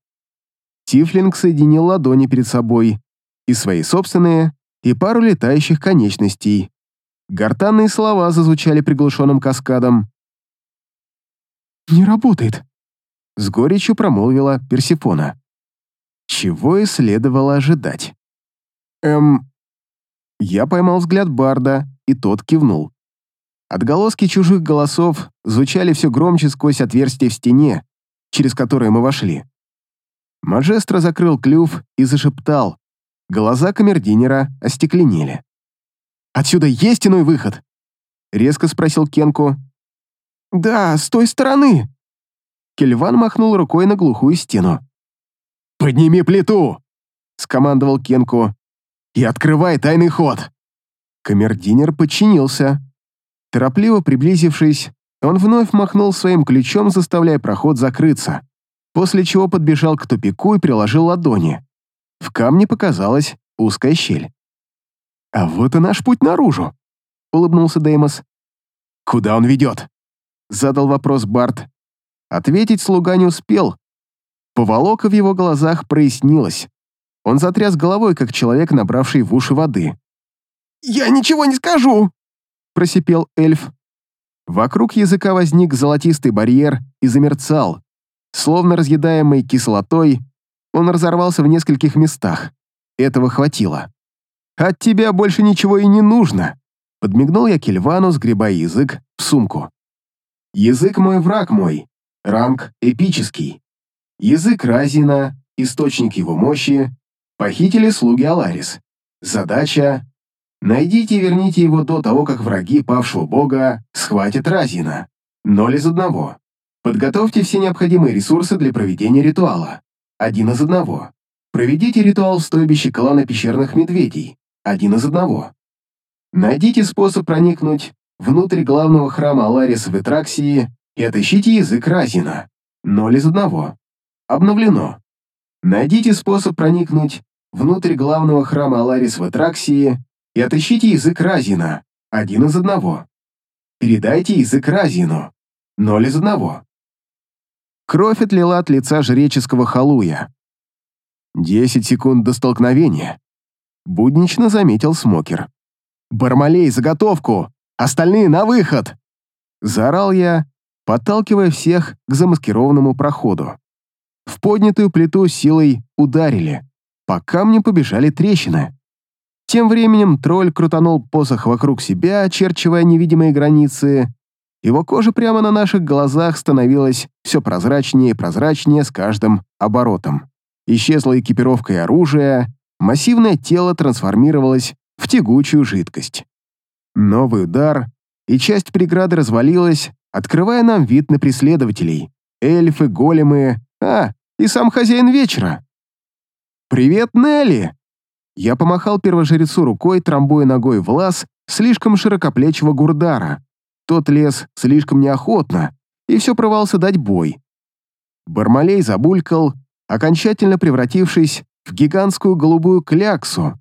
Тифлинг соединил ладони перед собой, и свои собственные, и пару летающих конечностей. Гортанные слова зазвучали приглушенным каскадом. «Не работает», — с горечью промолвила Персифона. Чего и следовало ожидать. «Эм...» Я поймал взгляд Барда, и тот кивнул. Отголоски чужих голосов звучали все громче сквозь отверстие в стене, через которое мы вошли. Мажестро закрыл клюв и зашептал. Глаза камердинера остекленели. «Отсюда есть иной выход?» — резко спросил Кенку. «Да, с той стороны!» Кельван махнул рукой на глухую стену. «Подними плиту!» — скомандовал Кенку. «И открывай тайный ход!» Камердинер подчинился. Торопливо приблизившись, он вновь махнул своим ключом, заставляя проход закрыться, после чего подбежал к тупику и приложил ладони. В камне показалась узкая щель. «А вот и наш путь наружу», — улыбнулся Деймос. «Куда он ведет?» — задал вопрос Барт. Ответить слуга не успел, Поволока в его глазах прояснилась. Он затряс головой, как человек, набравший в уши воды. «Я ничего не скажу!» – просипел эльф. Вокруг языка возник золотистый барьер и замерцал. Словно разъедаемый кислотой, он разорвался в нескольких местах. Этого хватило. «От тебя больше ничего и не нужно!» Подмигнул я Кельвану, сгребая язык в сумку. «Язык мой, враг мой. Ранг эпический. Язык Разина, источник его мощи, похитили слуги Аларис. Задача — найдите и верните его до того, как враги павшего бога схватят Разина. Ноль из одного. Подготовьте все необходимые ресурсы для проведения ритуала. Один из одного. Проведите ритуал в стойбище клана пещерных медведей. Один из одного. Найдите способ проникнуть внутрь главного храма Аларис в Этраксии и отыщите язык Разина. Ноль из одного. Обновлено. Найдите способ проникнуть внутрь главного храма Аларис в Атраксии и отыщите язык Разина, один из одного. Передайте язык Разину, ноль из одного. Кровь отлила от лица жреческого халуя. Десять секунд до столкновения. Буднично заметил Смокер. «Бармалей, заготовку! Остальные на выход!» Заорал я, подталкивая всех к замаскированному проходу. В поднятую плиту силой ударили. По камню побежали трещины. Тем временем тролль крутанул посох вокруг себя, очерчивая невидимые границы. Его кожа прямо на наших глазах становилась все прозрачнее и прозрачнее с каждым оборотом. Исчезла экипировка и оружие, массивное тело трансформировалось в тягучую жидкость. Новый удар, и часть преграды развалилась, открывая нам вид на преследователей. Эльфы, големы, а, и сам хозяин вечера. «Привет, Нелли!» Я помахал первожрецу рукой, трамбуя ногой в лаз слишком широкоплечего гурдара. Тот лез слишком неохотно и все провался дать бой. Бармалей забулькал, окончательно превратившись в гигантскую голубую кляксу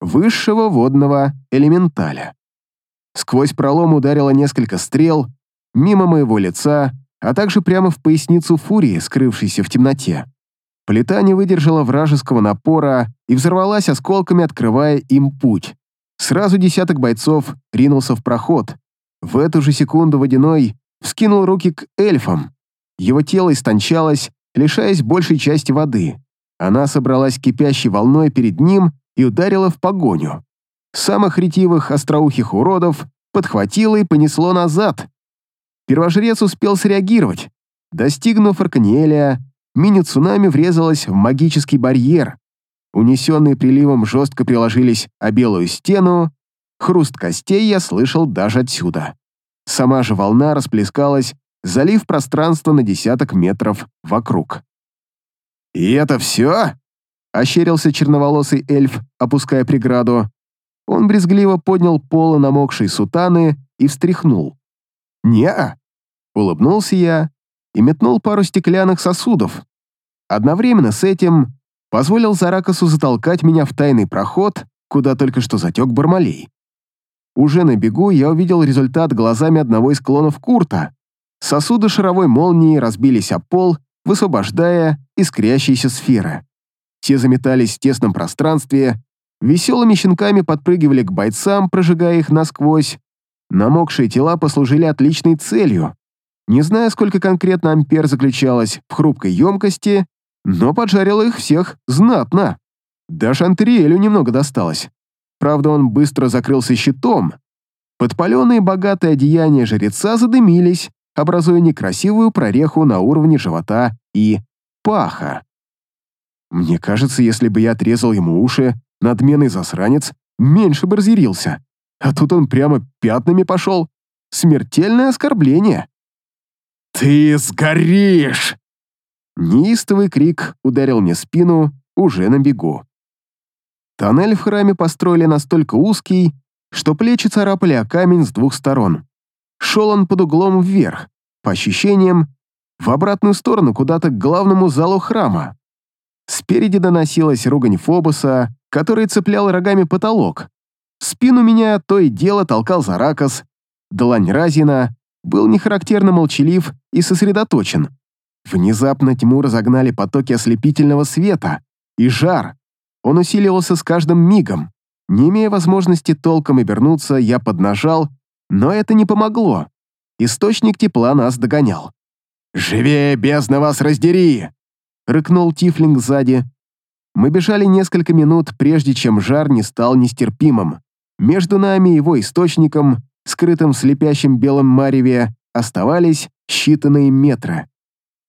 высшего водного элементаля. Сквозь пролом ударило несколько стрел, мимо моего лица а также прямо в поясницу фурии, скрывшейся в темноте. Плита не выдержала вражеского напора и взорвалась осколками, открывая им путь. Сразу десяток бойцов ринулся в проход. В эту же секунду Водяной вскинул руки к эльфам. Его тело истончалось, лишаясь большей части воды. Она собралась кипящей волной перед ним и ударила в погоню. самых ретивых остроухих уродов подхватило и понесло назад. Первожрец успел среагировать. Достигнув Арканиэля, мини-цунами врезалась в магический барьер. Унесенные приливом жестко приложились о белую стену, хруст костей я слышал даже отсюда. Сама же волна расплескалась, залив пространство на десяток метров вокруг. «И это все?» — ощерился черноволосый эльф, опуская преграду. Он брезгливо поднял полы намокшей сутаны и встряхнул. «Не-а!» — улыбнулся я и метнул пару стеклянных сосудов. Одновременно с этим позволил Заракасу затолкать меня в тайный проход, куда только что затек Бармалей. Уже на бегу я увидел результат глазами одного из клонов Курта. Сосуды шаровой молнии разбились о пол, высвобождая искрящиеся сферы. Те заметались в тесном пространстве, веселыми щенками подпрыгивали к бойцам, прожигая их насквозь. Намокшие тела послужили отличной целью. Не знаю, сколько конкретно ампер заключалось в хрупкой емкости, но поджарило их всех знатно. Даже Антриэлю немного досталось. Правда, он быстро закрылся щитом. Подпаленные богатые одеяния жреца задымились, образуя некрасивую прореху на уровне живота и паха. Мне кажется, если бы я отрезал ему уши, надменный засранец меньше бы разъярился. А тут он прямо пятнами пошел. Смертельное оскорбление. «Ты сгоришь!» Неистовый крик ударил мне спину уже на бегу. Тоннель в храме построили настолько узкий, что плечи царапали о камень с двух сторон. Шел он под углом вверх, по ощущениям, в обратную сторону, куда-то к главному залу храма. Спереди доносилась ругань Фобоса, который цеплял рогами потолок. спину меня то и дело толкал Заракас. Длань Разина был нехарактерно молчалив и сосредоточен. Внезапно тьму разогнали потоки ослепительного света и жар, он усиливался с каждым мигом. Не имея возможности толком обернуться, я поднажал, но это не помогло. Источник тепла нас догонял. «Живее, бездна вас раздери!» — рыкнул Тифлинг сзади. Мы бежали несколько минут, прежде чем жар не стал нестерпимым. Между нами и его источником, скрытым в слепящем белом мареве, оставались считанные метры.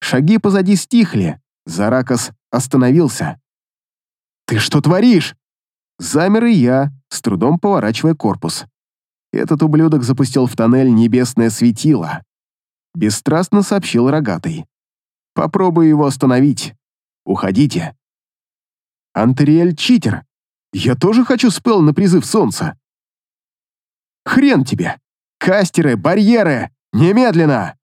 Шаги позади стихли, Заракас остановился. «Ты что творишь?» Замер и я, с трудом поворачивая корпус. Этот ублюдок запустил в тоннель небесное светило. Бесстрастно сообщил рогатый. «Попробую его остановить. Уходите». «Антериэль читер. Я тоже хочу спел на призыв солнца». «Хрен тебе! Кастеры, барьеры! Немедленно!»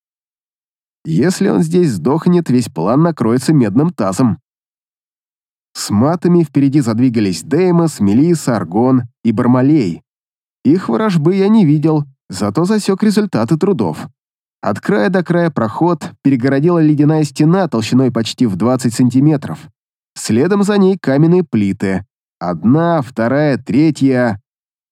Если он здесь сдохнет, весь план накроется медным тазом. С матами впереди задвигались Деймос, Мелиса, Аргон и Бармалей. Их ворожбы я не видел, зато засек результаты трудов. От края до края проход перегородила ледяная стена толщиной почти в 20 сантиметров. Следом за ней каменные плиты. Одна, вторая, третья.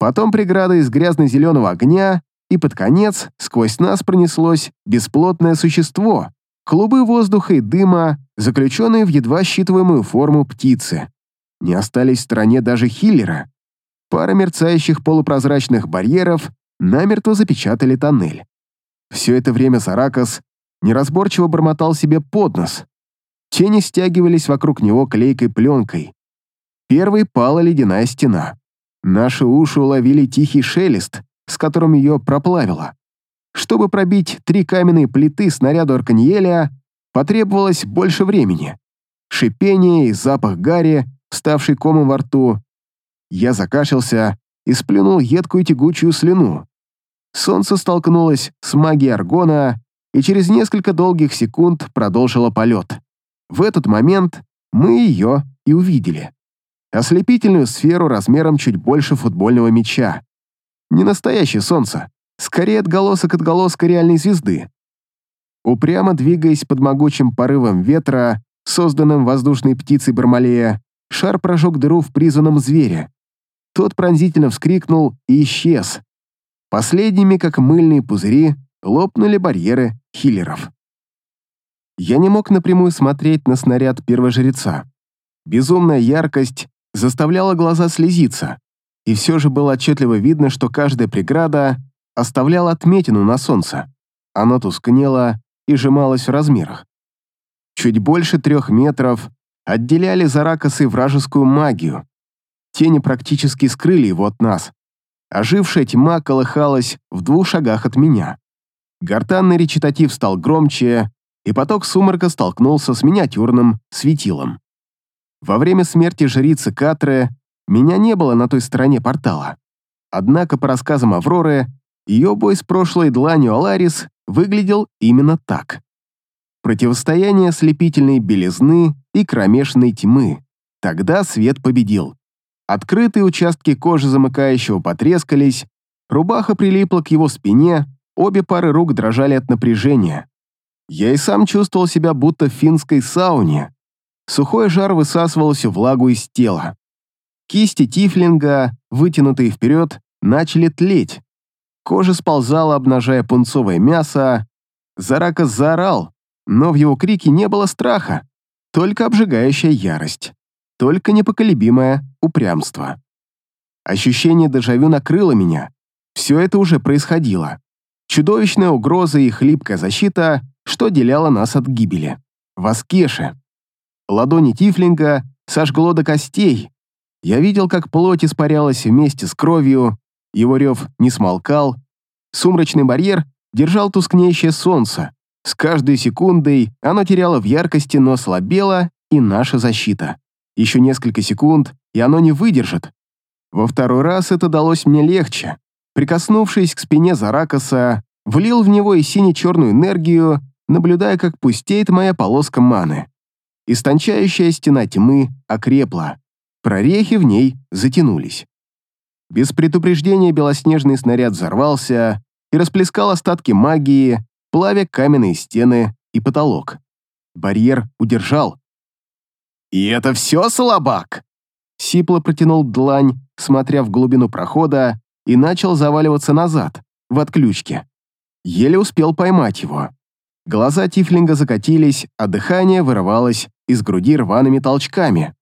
Потом преграда из грязно-зеленого огня, и под конец сквозь нас пронеслось бесплотное существо, Клубы воздуха и дыма, заключенные в едва считываемую форму птицы. Не остались в стороне даже хиллера. Пара мерцающих полупрозрачных барьеров намертво запечатали тоннель. Все это время Заракас неразборчиво бормотал себе под нос. Тени стягивались вокруг него клейкой пленкой. Первой пала ледяная стена. Наши уши уловили тихий шелест, с которым ее проплавило. Чтобы пробить три каменные плиты снаряду Арканьеля, потребовалось больше времени. Шипение и запах гари, вставший комом во рту. Я закашлялся и сплюнул едкую тягучую слюну. Солнце столкнулось с магией Аргона и через несколько долгих секунд продолжило полет. В этот момент мы ее и увидели. Ослепительную сферу размером чуть больше футбольного мяча. Не настоящее солнце, скорее отголосок отголоска реальной звезды. Упрямо двигаясь под могучим порывом ветра, созданным воздушной птицей Бармалея, шар прожег дыру в призванном звере. Тот пронзительно вскрикнул и исчез. Последними, как мыльные пузыри, лопнули барьеры хиллеров. Я не мог напрямую смотреть на снаряд первожреца. Безумная яркость заставляла глаза слезиться. и все же было отчетливо видно, что каждая преграда оставляла отметину на солнце. Оно тускнело и сжималось в размерах. Чуть больше трех метров отделяли Заракасы вражескую магию. Тени практически скрыли его от нас. Ожившая тьма колыхалась в двух шагах от меня. Гортанный речитатив стал громче, и поток сумрака столкнулся с миниатюрным светилом. Во время смерти жрицы Катры меня не было на той стороне портала. Однако, по рассказам Авроры, ее бой с прошлой дланью Аларис выглядел именно так. Противостояние слепительной белизны и кромешной тьмы. Тогда свет победил. Открытые участки кожи замыкающего потрескались, рубаха прилипла к его спине, обе пары рук дрожали от напряжения. Я и сам чувствовал себя будто в финской сауне. Сухой жар высасывал всю влагу из тела. Кисти тифлинга, вытянутые вперед, начали тлеть. Кожа сползала, обнажая пунцовое мясо. Заракас заорал, но в его крике не было страха, только обжигающая ярость, только непоколебимое упрямство. Ощущение дежавю накрыло меня. Все это уже происходило. Чудовищная угроза и хлипкая защита, что отделяло нас от гибели. В Аскеше. Ладони Тифлинга сожгло до костей. Я видел, как плоть испарялась вместе с кровью, его рев не смолкал. Сумрачный барьер держал тускнеющее солнце, с каждой секундой оно теряло в яркости, но слабело и наша защита. Еще несколько секунд, и оно не выдержит. Во второй раз это далось мне легче. Прикоснувшись к спине Заракаса, влил в него и сине-черную энергию, наблюдая, как пустеет моя полоска маны. Истончающая стена тьмы окрепла. Прорехи в ней затянулись. Без предупреждения белоснежный снаряд взорвался и расплескал остатки магии, плавя каменные стены и потолок. Барьер удержал. «И это все, слабак?» Сипло протянул длань, смотря в глубину прохода, и начал заваливаться назад, в отключке. Еле успел поймать его. Глаза Тифлинга закатились, а дыхание вырывалось из груди рваными толчками.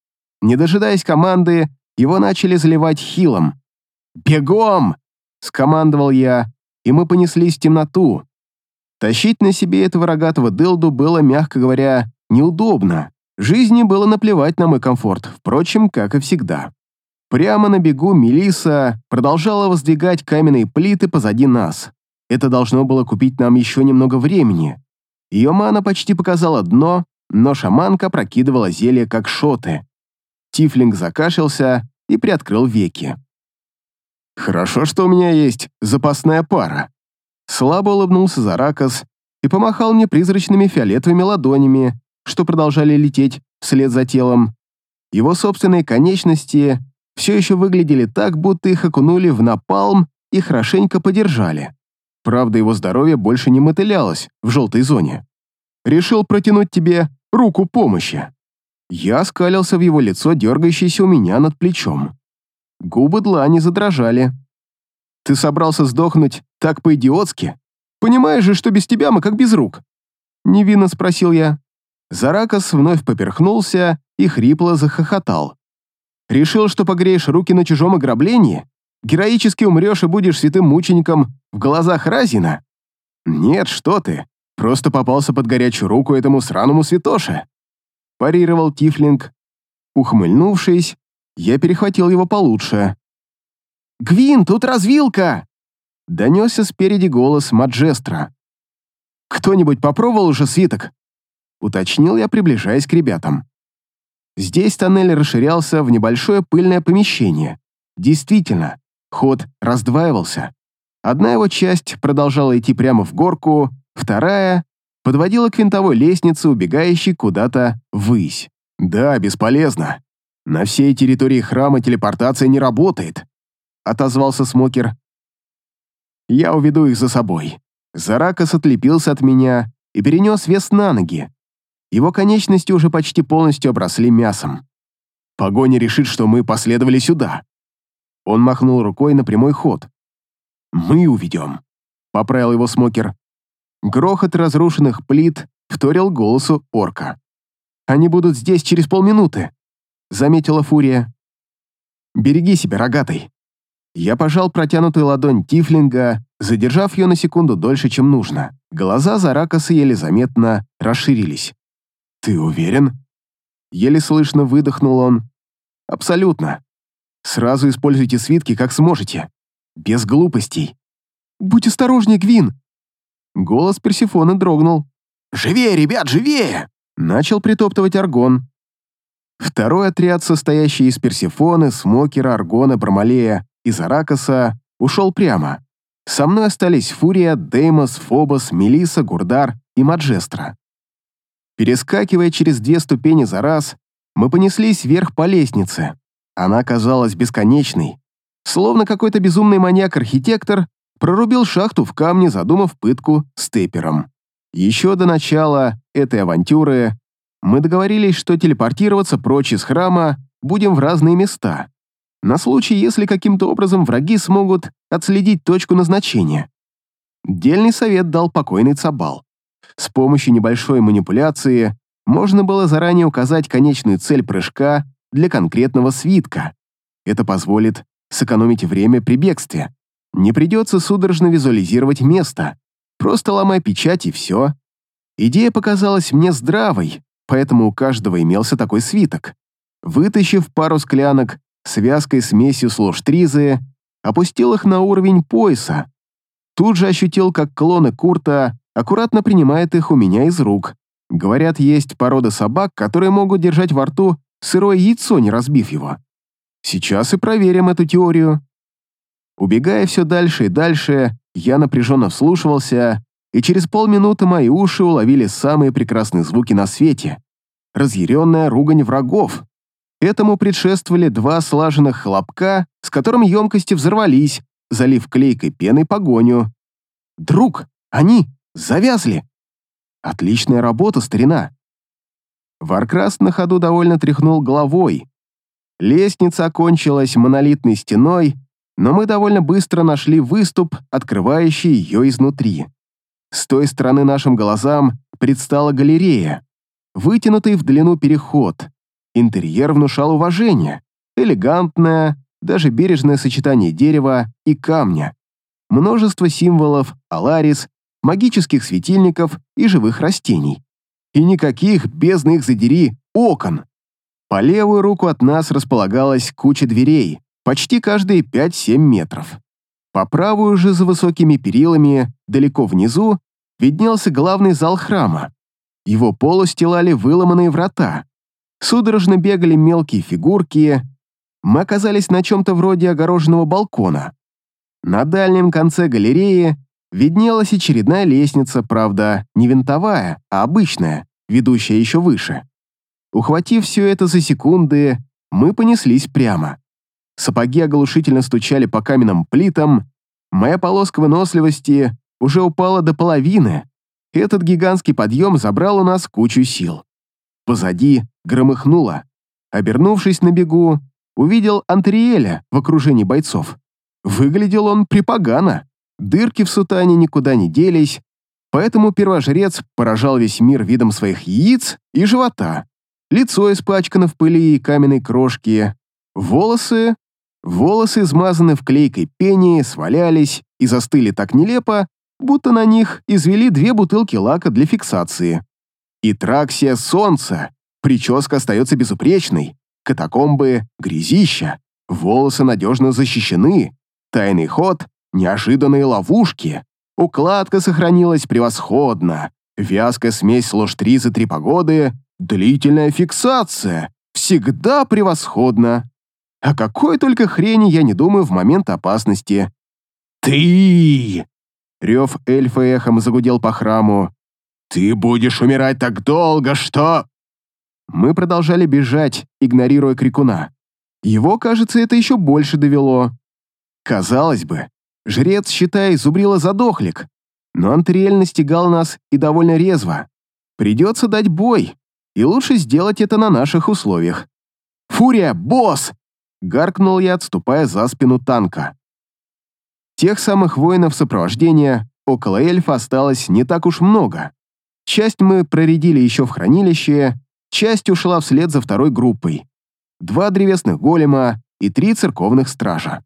Не дожидаясь команды, его начали заливать хилом. «Бегом!» — скомандовал я, и мы понеслись в темноту, Тащить на себе этого рогатого дылду было, мягко говоря, неудобно. Жизни было наплевать на мой комфорт, впрочем, как и всегда. Прямо на бегу Мелиса продолжала воздвигать каменные плиты позади нас. Это должно было купить нам еще немного времени. Ее мана почти показала дно, но шаманка прокидывала зелье как шоты. Тифлинг закашлялся и приоткрыл веки. «Хорошо, что у меня есть запасная пара», Слабо улыбнулся Заракас и помахал мне призрачными фиолетовыми ладонями, что продолжали лететь вслед за телом. Его собственные конечности все еще выглядели так, будто их окунули в напалм и хорошенько подержали. Правда, его здоровье больше не мотылялось в желтой зоне. «Решил протянуть тебе руку помощи». Я скалился в его лицо, дергающееся у меня над плечом. Губы длани задрожали. Ты собрался сдохнуть так по-идиотски? Понимаешь же, что без тебя мы как без рук?» Невинно спросил я. Заракас вновь поперхнулся и хрипло захохотал. «Решил, что погреешь руки на чужом ограблении? Героически умрешь и будешь святым мучеником в глазах Разина? Нет, что ты, просто попался под горячую руку этому сраному святоше!» Парировал Тифлинг. Ухмыльнувшись, я перехватил его получше. «Гвин, тут развилка!» Донесся спереди голос Маджестра. «Кто-нибудь попробовал уже свиток?» Уточнил я, приближаясь к ребятам. Здесь тоннель расширялся в небольшое пыльное помещение. Действительно, ход раздваивался. Одна его часть продолжала идти прямо в горку, вторая подводила к винтовой лестнице, убегающей куда-то ввысь. «Да, бесполезно. На всей территории храма телепортация не работает», — отозвался Смокер. «Я уведу их за собой». Заракас отлепился от меня и перенес вес на ноги. Его конечности уже почти полностью обросли мясом. Погоня решит, что мы последовали сюда. Он махнул рукой на прямой ход. «Мы уведем», — поправил его Смокер. Грохот разрушенных плит вторил голосу орка. «Они будут здесь через полминуты», — заметила Фурия. «Береги себя, рогатый. Я пожал протянутую ладонь Тифлинга, задержав ее на секунду дольше, чем нужно. Глаза Заракаса еле заметно расширились. «Ты уверен?» Еле слышно выдохнул он. «Абсолютно. Сразу используйте свитки, как сможете. Без глупостей. Будь осторожнее, Гвин!» Голос Персифоны дрогнул. «Живее, ребят, живее!» Начал притоптывать Аргон. Второй отряд, состоящий из Персифоны, Смокера, Аргона, Бармалея и Заракаса, ушел прямо. Со мной остались Фурия, Деймос, Фобос, Мелиса, Гурдар и Маджестра. Перескакивая через две ступени за раз, мы понеслись вверх по лестнице. Она казалась бесконечной. Словно какой-то безумный маньяк-архитектор прорубил шахту в камне, задумав пытку степером. Еще до начала этой авантюры мы договорились, что телепортироваться прочь из храма будем в разные места, на случай, если каким-то образом враги смогут отследить точку назначения. Дельный совет дал покойный Цабал. С помощью небольшой манипуляции можно было заранее указать конечную цель прыжка для конкретного свитка. Это позволит сэкономить время при бегстве. Не придется судорожно визуализировать место. Просто ломай печать и все. Идея показалась мне здравой, поэтому у каждого имелся такой свиток. Вытащив пару склянок связкой смесью с ложтризы, опустил их на уровень пояса. Тут же ощутил, как клоны Курта аккуратно принимает их у меня из рук. Говорят, есть порода собак, которые могут держать во рту сырое яйцо, не разбив его. Сейчас и проверим эту теорию. Убегая все дальше и дальше, я напряженно вслушивался, и через полминуты мои уши уловили самые прекрасные звуки на свете. Разъяренная ругань врагов. Этому предшествовали два слаженных хлопка, с которыми емкости взорвались, залив клейкой пеной погоню. «Друг, они завязли!» «Отличная работа, старина!» Варкраст на ходу довольно тряхнул головой. Лестница окончилась монолитной стеной, но мы довольно быстро нашли выступ, открывающий ее изнутри. С той стороны нашим глазам предстала галерея, вытянутый в длину переход. Интерьер внушал уважение, элегантное, даже бережное сочетание дерева и камня. Множество символов, аларис, магических светильников и живых растений. И никаких, бездны их задери, окон. По левую руку от нас располагалась куча дверей, почти каждые 5-7 метров. По правую же за высокими перилами, далеко внизу, виднелся главный зал храма. Его пол устилали выломанные врата. Судорожно бегали мелкие фигурки. Мы оказались на чем-то вроде огороженного балкона. На дальнем конце галереи виднелась очередная лестница, правда, не винтовая, а обычная, ведущая еще выше. Ухватив все это за секунды, мы понеслись прямо. Сапоги оглушительно стучали по каменным плитам, моя полоска выносливости уже упала до половины, этот гигантский подъем забрал у нас кучу сил. Позади громыхнуло. Обернувшись на бегу, увидел Антриэля в окружении бойцов. Выглядел он припогано. Дырки в сутане никуда не делись, поэтому первожрец поражал весь мир видом своих яиц и живота. Лицо испачкано в пыли и каменной крошке. Волосы... Волосы, измазаны в клейкой пене, свалялись и застыли так нелепо, будто на них извели две бутылки лака для фиксации. И траксия солнца. Прическа остается безупречной. Катакомбы — грязища. Волосы надежно защищены. Тайный ход — неожиданные ловушки. Укладка сохранилась превосходно. Вязкая смесь ложь-три за три погоды. Длительная фиксация. Всегда превосходно. О какой только хрени я не думаю в момент опасности. «Ты!» Рев эльфа эхом загудел по храму. «Ты будешь умирать так долго, что...» Мы продолжали бежать, игнорируя крикуна. Его, кажется, это еще больше довело. Казалось бы, жрец, считай, зубрила задохлик, но Антриэль настигал нас и довольно резво. Придется дать бой, и лучше сделать это на наших условиях. «Фурия, босс!» — гаркнул я, отступая за спину танка. Тех самых воинов сопровождения около эльфа осталось не так уж много. Часть мы проредили еще в хранилище, часть ушла вслед за второй группой. Два древесных голема и три церковных стража.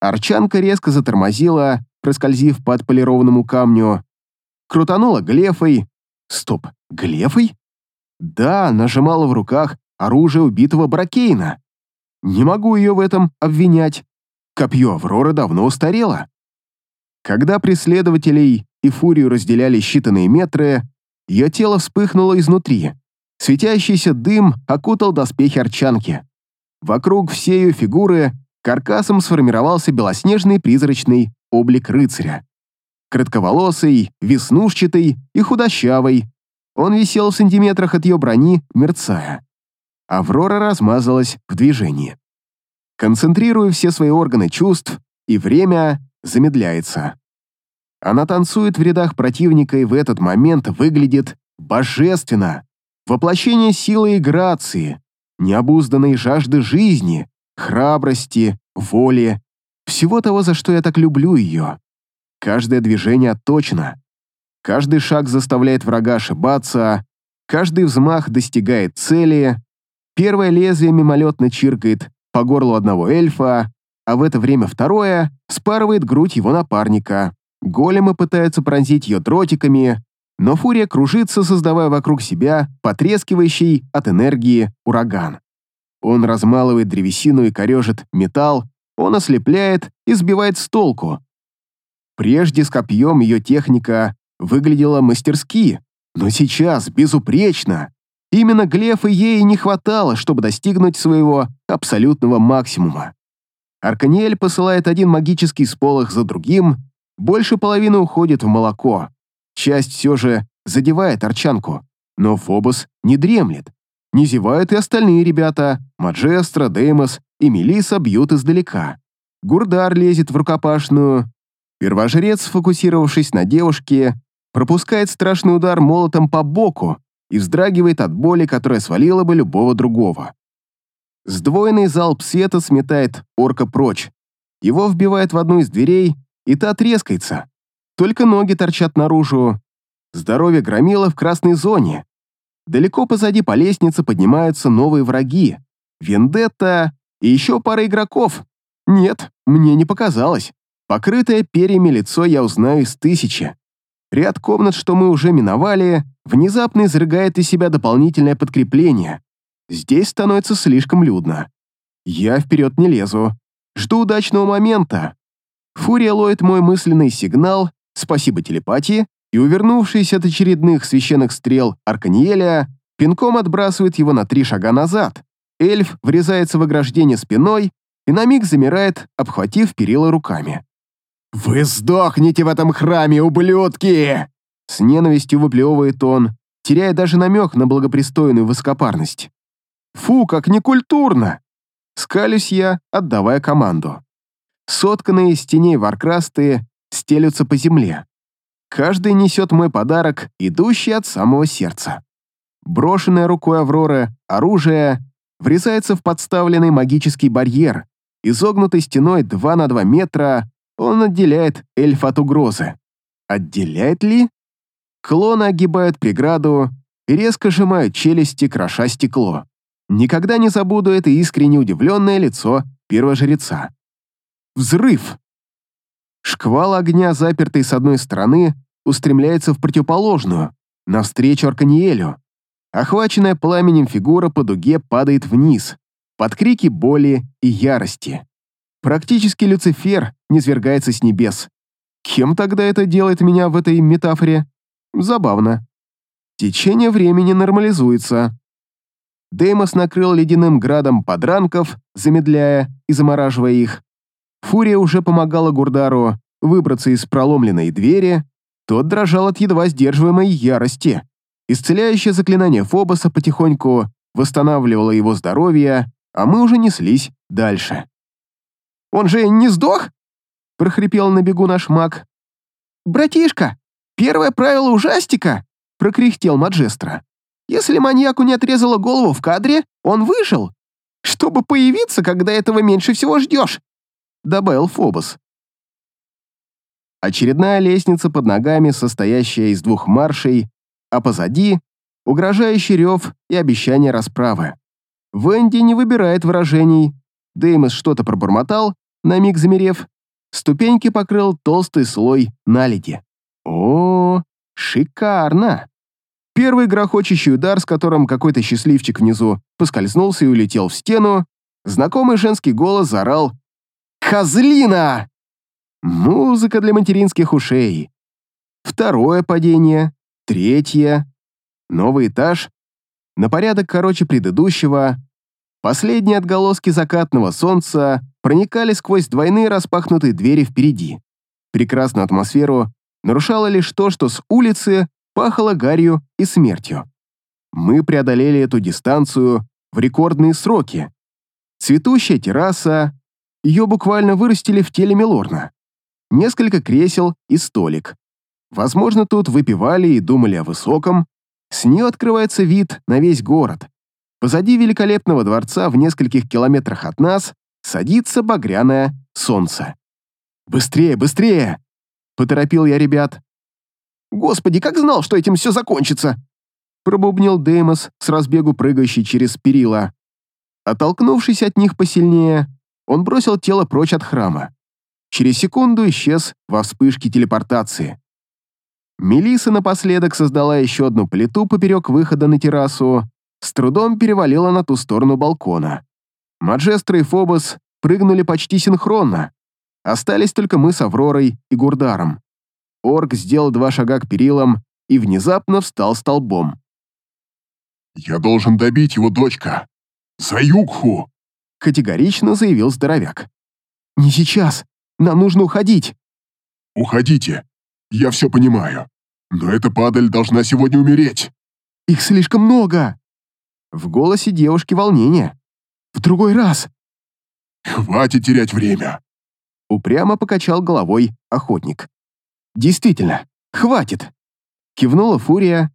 Арчанка резко затормозила, проскользив по отполированному камню. Крутанула глефой. Стоп, глефой? Да, нажимала в руках оружие убитого Бракейна. Не могу ее в этом обвинять. Копье Авроры давно устарело. Когда преследователей и фурию разделяли считанные метры, ее тело вспыхнуло изнутри. Светящийся дым окутал доспехи Арчанки. Вокруг всей ее фигуры каркасом сформировался белоснежный призрачный облик рыцаря. Кратковолосый, веснушчатый и худощавый, он висел в сантиметрах от ее брони, мерцая. Аврора размазалась в движении. Концентрируя все свои органы чувств, и время замедляется. Она танцует в рядах противника и в этот момент выглядит божественно. Воплощение силы и грации, необузданной жажды жизни, храбрости, воли, всего того, за что я так люблю ее. Каждое движение точно. Каждый шаг заставляет врага ошибаться, каждый взмах достигает цели, первое лезвие мимолетно чиркает по горлу одного эльфа, а в это время второе спарывает грудь его напарника. Големы пытаются пронзить ее дротиками, но фурия кружится, создавая вокруг себя потрескивающий от энергии ураган. Он размалывает древесину и корежит металл, он ослепляет и сбивает с толку. Прежде с копьем ее техника выглядела мастерски, но сейчас безупречно. Именно Глефа ей не хватало, чтобы достигнуть своего абсолютного максимума. Арканиэль посылает один магический сполох за другим, больше половины уходит в молоко. Часть все же задевает арчанку, но Фобос не дремлет. Не зевают и остальные ребята, Маджестра, Деймос и Мелиса бьют издалека. Гурдар лезет в рукопашную. Первожрец, сфокусировавшись на девушке, пропускает страшный удар молотом по боку и вздрагивает от боли, которая свалила бы любого другого. Сдвоенный залп света сметает орка прочь. Его вбивает в одну из дверей, и та трескается. Только ноги торчат наружу. Здоровье громило в красной зоне. Далеко позади по лестнице поднимаются новые враги. Вендетта и еще пара игроков. Нет, мне не показалось. Покрытое перьями лицо я узнаю из тысячи. Ряд комнат, что мы уже миновали, внезапно изрыгает из себя дополнительное подкрепление. Здесь становится слишком людно. Я вперед не лезу. Жду удачного момента. Фурия ловит мой мысленный сигнал, спасибо телепатии, и, увернувшись от очередных священных стрел Арканиеля, пинком отбрасывает его на три шага назад. Эльф врезается в ограждение спиной и на миг замирает, обхватив перила руками. «Вы сдохнете в этом храме, ублюдки!» С ненавистью выплевывает он, теряя даже намек на благопристойную высокопарность. «Фу, как некультурно!» Скалюсь я, отдавая команду. Сотканные из теней варкрасты стелются по земле. Каждый несет мой подарок, идущий от самого сердца. Брошенное рукой Авроры оружие врезается в подставленный магический барьер, изогнутой стеной 2 на 2 метра, он отделяет эльфа от угрозы. Отделяет ли? Клоны огибают преграду и резко сжимают челюсти, кроша стекло. Никогда не забуду это искренне удивленное лицо первого жреца. Взрыв! Шквал огня, запертый с одной стороны, устремляется в противоположную, навстречу Арканиелю. Охваченная пламенем фигура по дуге падает вниз, под крики боли и ярости. Практически Люцифер низвергается с небес. Кем тогда это делает меня в этой метафоре? Забавно. Течение времени нормализуется. Деймос накрыл ледяным градом подранков, замедляя и замораживая их. Фурия уже помогала Гурдару выбраться из проломленной двери, тот дрожал от едва сдерживаемой ярости. Исцеляющее заклинание Фобоса потихоньку восстанавливало его здоровье, а мы уже неслись дальше. Он же не сдох?» — прохрипел на бегу наш маг. «Братишка, первое правило ужастика!» — прокряхтел Маджестро. «Если маньяку не отрезало голову в кадре, он выжил, чтобы появиться, когда этого меньше всего ждешь», — добавил Фобос. Очередная лестница под ногами, состоящая из двух маршей, а позади — угрожающий рев и обещание расправы. Венди не выбирает выражений, Деймос что-то пробормотал, на миг замерев, ступеньки покрыл толстый слой наледи. О, шикарно! Первый грохочущий удар, с которым какой-то счастливчик внизу поскользнулся и улетел в стену, знакомый женский голос заорал «Козлина!» Музыка для материнских ушей. Второе падение, третье, новый этаж, на порядок короче предыдущего. Последние отголоски закатного солнца проникали сквозь двойные распахнутые двери впереди. Прекрасную атмосферу нарушало лишь то, что с улицы пахло гарью и смертью. Мы преодолели эту дистанцию в рекордные сроки. Цветущая терраса, ее буквально вырастили в теле Милорна. Несколько кресел и столик. Возможно, тут выпивали и думали о высоком. С нее открывается вид на весь город. Позади великолепного дворца в нескольких километрах от нас садится багряное солнце. «Быстрее, быстрее!» — поторопил я ребят. «Господи, как знал, что этим все закончится!» пробубнил Деймос с разбегу прыгающий через перила. Оттолкнувшись от них посильнее, он бросил тело прочь от храма. Через секунду исчез во вспышке телепортации. Мелиса напоследок создала еще одну плиту поперек выхода на террасу, с трудом перевалила на ту сторону балкона. Маджестро и Фобос прыгнули почти синхронно. Остались только мы с Авророй и Гурдаром. Орк сделал два шага к перилам и внезапно встал столбом. «Я должен добить его, дочка! За Югху!» Категорично заявил здоровяк. «Не сейчас! Нам нужно уходить!» «Уходите! Я все понимаю. Но эта падаль должна сегодня умереть!» «Их слишком много!» В голосе девушки волнение. «В другой раз!» «Хватит терять время!» Упрямо покачал головой охотник. «Действительно, хватит!» Кивнула Фурия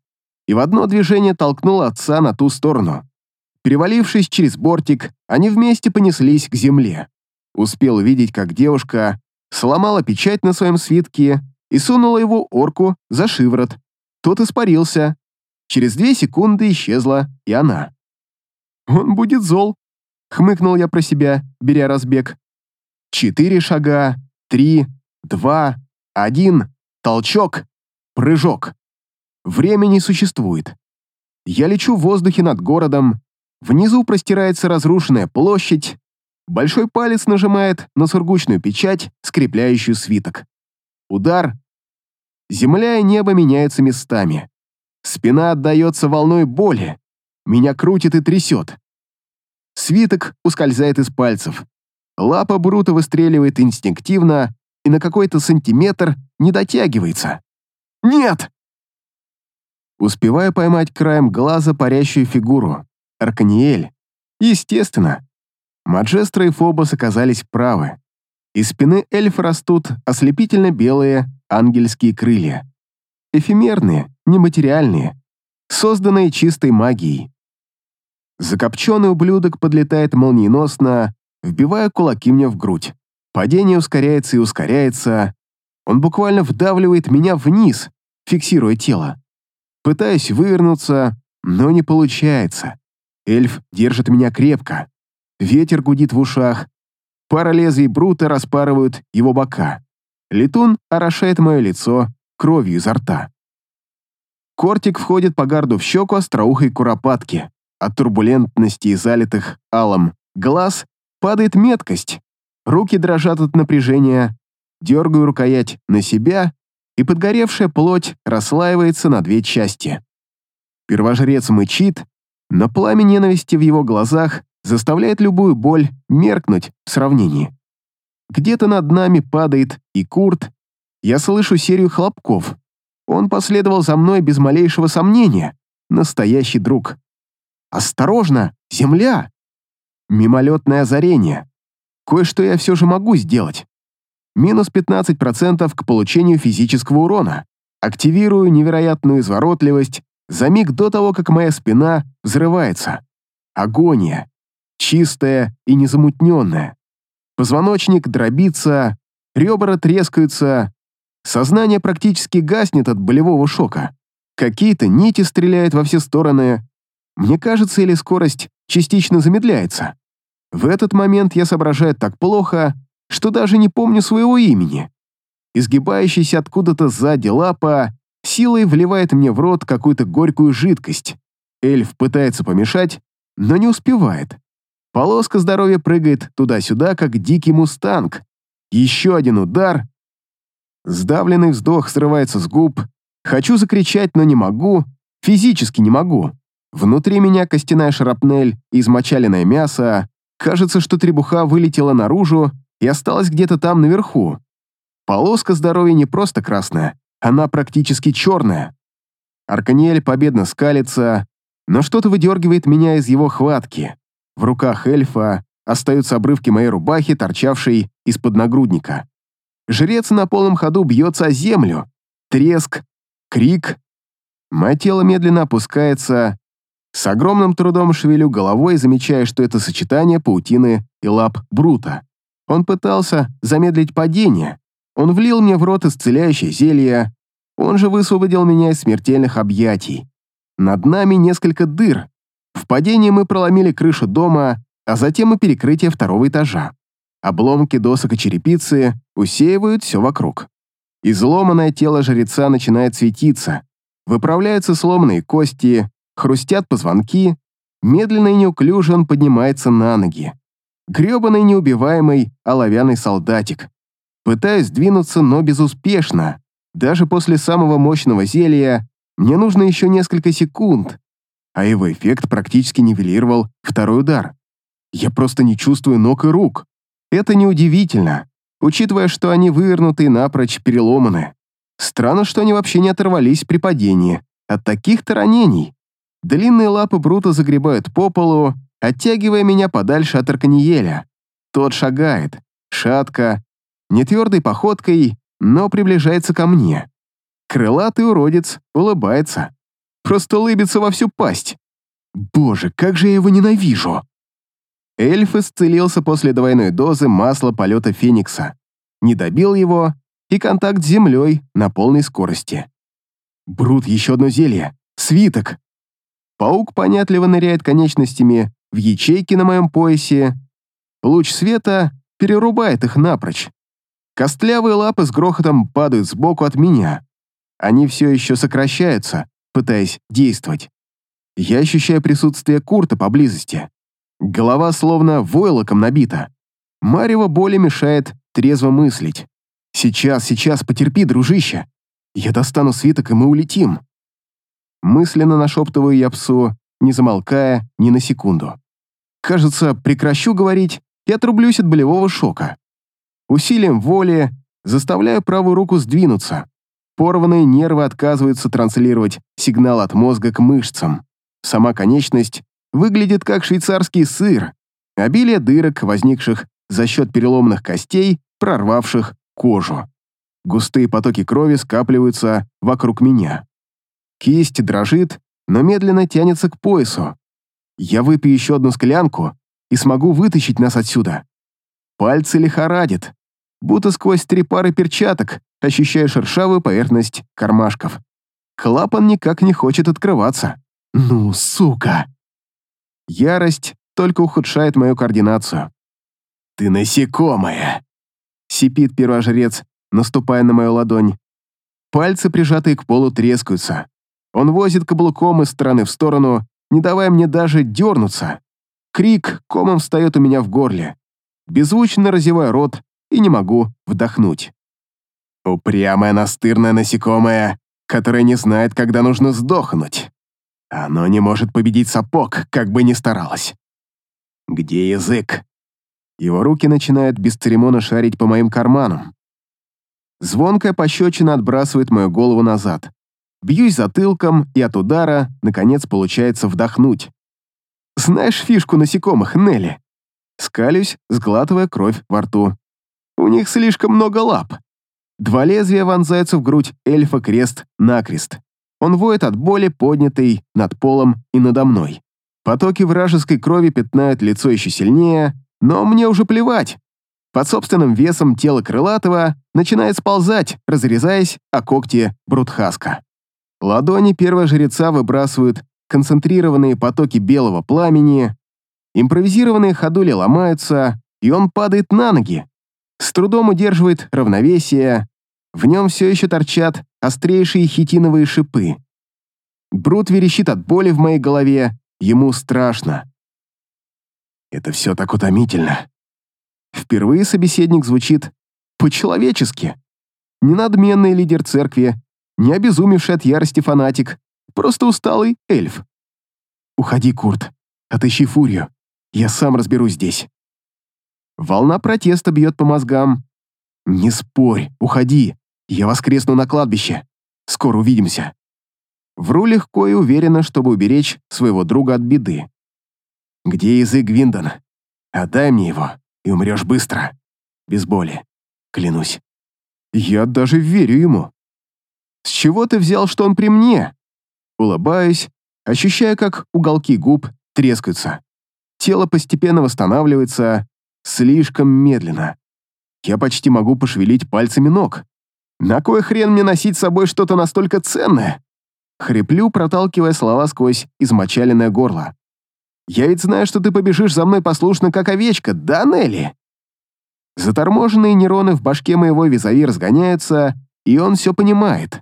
и в одно движение толкнула отца на ту сторону. Перевалившись через бортик, они вместе понеслись к земле. Успел увидеть, как девушка сломала печать на своем свитке и сунула его орку за шиворот. Тот испарился. Через две секунды исчезла и она. «Он будет зол», — хмыкнул я про себя, беря разбег. Четыре шага, три, два, один, толчок, прыжок. Времени существует. Я лечу в воздухе над городом, внизу простирается разрушенная площадь, большой палец нажимает на сургучную печать, скрепляющую свиток. Удар. Земля и небо меняются местами. Спина отдается волной боли. Меня крутит и трясет. Свиток ускользает из пальцев. Лапа Брута выстреливает инстинктивно и на какой-то сантиметр не дотягивается. «Нет!» Успеваю поймать краем глаза парящую фигуру. Арканиэль. Естественно. Маджестро и Фобос оказались правы. Из спины эльфа растут ослепительно белые ангельские крылья. Эфемерные, нематериальные, созданные чистой магией. Закопченный ублюдок подлетает молниеносно, вбивая кулаки мне в грудь. Падение ускоряется и ускоряется. Он буквально вдавливает меня вниз, фиксируя тело. Пытаюсь вывернуться, но не получается. Эльф держит меня крепко. Ветер гудит в ушах. Пара лезвий брута распарывают его бока. Летун орошает мое лицо кровью изо рта. Кортик входит по гарду в щеку остроухой куропатки. От турбулентности и залитых алом глаз падает меткость. Руки дрожат от напряжения. Дергаю рукоять на себя и подгоревшая плоть расслаивается на две части. Первожрец мычит, но пламя ненависти в его глазах заставляет любую боль меркнуть в сравнении. Где-то над нами падает и Курт. Я слышу серию хлопков. Он последовал за мной без малейшего сомнения. Настоящий друг. «Осторожно! Земля!» Мимолетное озарение. Кое-что я все же могу сделать минус 15% к получению физического урона. Активирую невероятную изворотливость за миг до того, как моя спина взрывается. Агония. Чистая и незамутненная. Позвоночник дробится, ребра трескаются, сознание практически гаснет от болевого шока. Какие-то нити стреляют во все стороны. Мне кажется, или скорость частично замедляется. В этот момент я соображаю так плохо, что даже не помню своего имени. Изгибающаяся откуда-то сзади лапа силой вливает мне в рот какую-то горькую жидкость. Эльф пытается помешать, но не успевает. Полоска здоровья прыгает туда-сюда, как дикий мустанг. Еще один удар. Сдавленный вздох срывается с губ. Хочу закричать, но не могу. Физически не могу. Внутри меня костяная шрапнель и измочаленное мясо. Кажется, что требуха вылетела наружу и осталась где-то там наверху. Полоска здоровья не просто красная, она практически черная. Арканиэль победно скалится, но что-то выдергивает меня из его хватки. В руках эльфа остаются обрывки моей рубахи, торчавшей из-под нагрудника. Жрец на полном ходу бьется о землю. Треск, крик. Мое тело медленно опускается. С огромным трудом шевелю головой, замечая, что это сочетание паутины и лап Брута. Он пытался замедлить падение. Он влил мне в рот исцеляющее зелье. Он же высвободил меня из смертельных объятий. Над нами несколько дыр. В падении мы проломили крышу дома, а затем и перекрытие второго этажа. Обломки досок и черепицы усеивают все вокруг. Изломанное тело жреца начинает светиться. Выправляются сломанные кости, хрустят позвонки. Медленно и неуклюже он поднимается на ноги. Грёбаный неубиваемый оловянный солдатик. Пытаюсь двинуться, но безуспешно. Даже после самого мощного зелья мне нужно еще несколько секунд, а его эффект практически нивелировал второй удар. Я просто не чувствую ног и рук. Это неудивительно, учитывая, что они вывернуты и напрочь переломаны. Странно, что они вообще не оторвались при падении. От таких-то ранений. Длинные лапы Брута загребают по полу, оттягивая меня подальше от Арканиеля. Тот шагает, шатко, нетвердой походкой, но приближается ко мне. Крылатый уродец улыбается. Просто улыбится во всю пасть. Боже, как же я его ненавижу! Эльф исцелился после двойной дозы масла полета Феникса. Не добил его, и контакт с землей на полной скорости. Брут, еще одно зелье. Свиток. Паук понятливо ныряет конечностями в ячейки на моем поясе. Луч света перерубает их напрочь. Костлявые лапы с грохотом падают сбоку от меня. Они все еще сокращаются, пытаясь действовать. Я ощущаю присутствие Курта поблизости. Голова словно войлоком набита. Марево боли мешает трезво мыслить. «Сейчас, сейчас, потерпи, дружище. Я достану свиток, и мы улетим». Мысленно нашептываю я псу, не замолкая ни на секунду. Кажется, прекращу говорить и отрублюсь от болевого шока. Усилием воли заставляю правую руку сдвинуться. Порванные нервы отказываются транслировать сигнал от мозга к мышцам. Сама конечность выглядит как швейцарский сыр. Обилие дырок, возникших за счет переломанных костей, прорвавших кожу. Густые потоки крови скапливаются вокруг меня. Кисть дрожит, но медленно тянется к поясу. Я выпью еще одну склянку и смогу вытащить нас отсюда. Пальцы лихорадит, будто сквозь три пары перчаток ощущаю шершавую поверхность кармашков. Клапан никак не хочет открываться. Ну, сука! Ярость только ухудшает мою координацию. «Ты насекомая!» — сипит первожрец, наступая на мою ладонь. Пальцы, прижатые к полу, трескаются. Он возит каблуком из стороны в сторону, не давая мне даже дернуться. Крик комом встает у меня в горле. Беззвучно разеваю рот и не могу вдохнуть. Упрямое настырное насекомое, которое не знает, когда нужно сдохнуть. Оно не может победить сапог, как бы ни старалось. Где язык? Его руки начинают бесцеремонно шарить по моим карманам. Звонкая пощечина отбрасывает мою голову назад. Бьюсь затылком, и от удара, наконец, получается вдохнуть. Знаешь фишку насекомых, Нелли? Скалюсь, сглатывая кровь во рту. У них слишком много лап. Два лезвия вонзаются в грудь эльфа крест-накрест. Он воет от боли, поднятой над полом и надо мной. Потоки вражеской крови пятнают лицо еще сильнее, но мне уже плевать. Под собственным весом тело крылатого начинает сползать, разрезаясь о когти Брутхаска. Ладони первого жреца выбрасывают концентрированные потоки белого пламени, импровизированные ходули ломаются, и он падает на ноги. С трудом удерживает равновесие, в нем все еще торчат острейшие хитиновые шипы. Брут верещит от боли в моей голове, ему страшно. Это все так утомительно. Впервые собеседник звучит по-человечески. Не надменный лидер церкви, не обезумевший от ярости фанатик, просто усталый эльф. «Уходи, Курт, отыщи фурию, я сам разберусь здесь». Волна протеста бьет по мозгам. «Не спорь, уходи, я воскресну на кладбище. Скоро увидимся». Вру легко и уверенно, чтобы уберечь своего друга от беды. «Где язык, Гвиндон? Отдай мне его, и умрешь быстро. Без боли. Клянусь». Я даже верю ему. «С чего ты взял, что он при мне?» Улыбаюсь, ощущая, как уголки губ трескаются. Тело постепенно восстанавливается, слишком медленно. Я почти могу пошевелить пальцами ног. На кой хрен мне носить с собой что-то настолько ценное? Хриплю, проталкивая слова сквозь измочаленное горло. «Я ведь знаю, что ты побежишь за мной послушно, как овечка, да, Нелли?» Заторможенные нейроны в башке моего визави разгоняются, и он все понимает.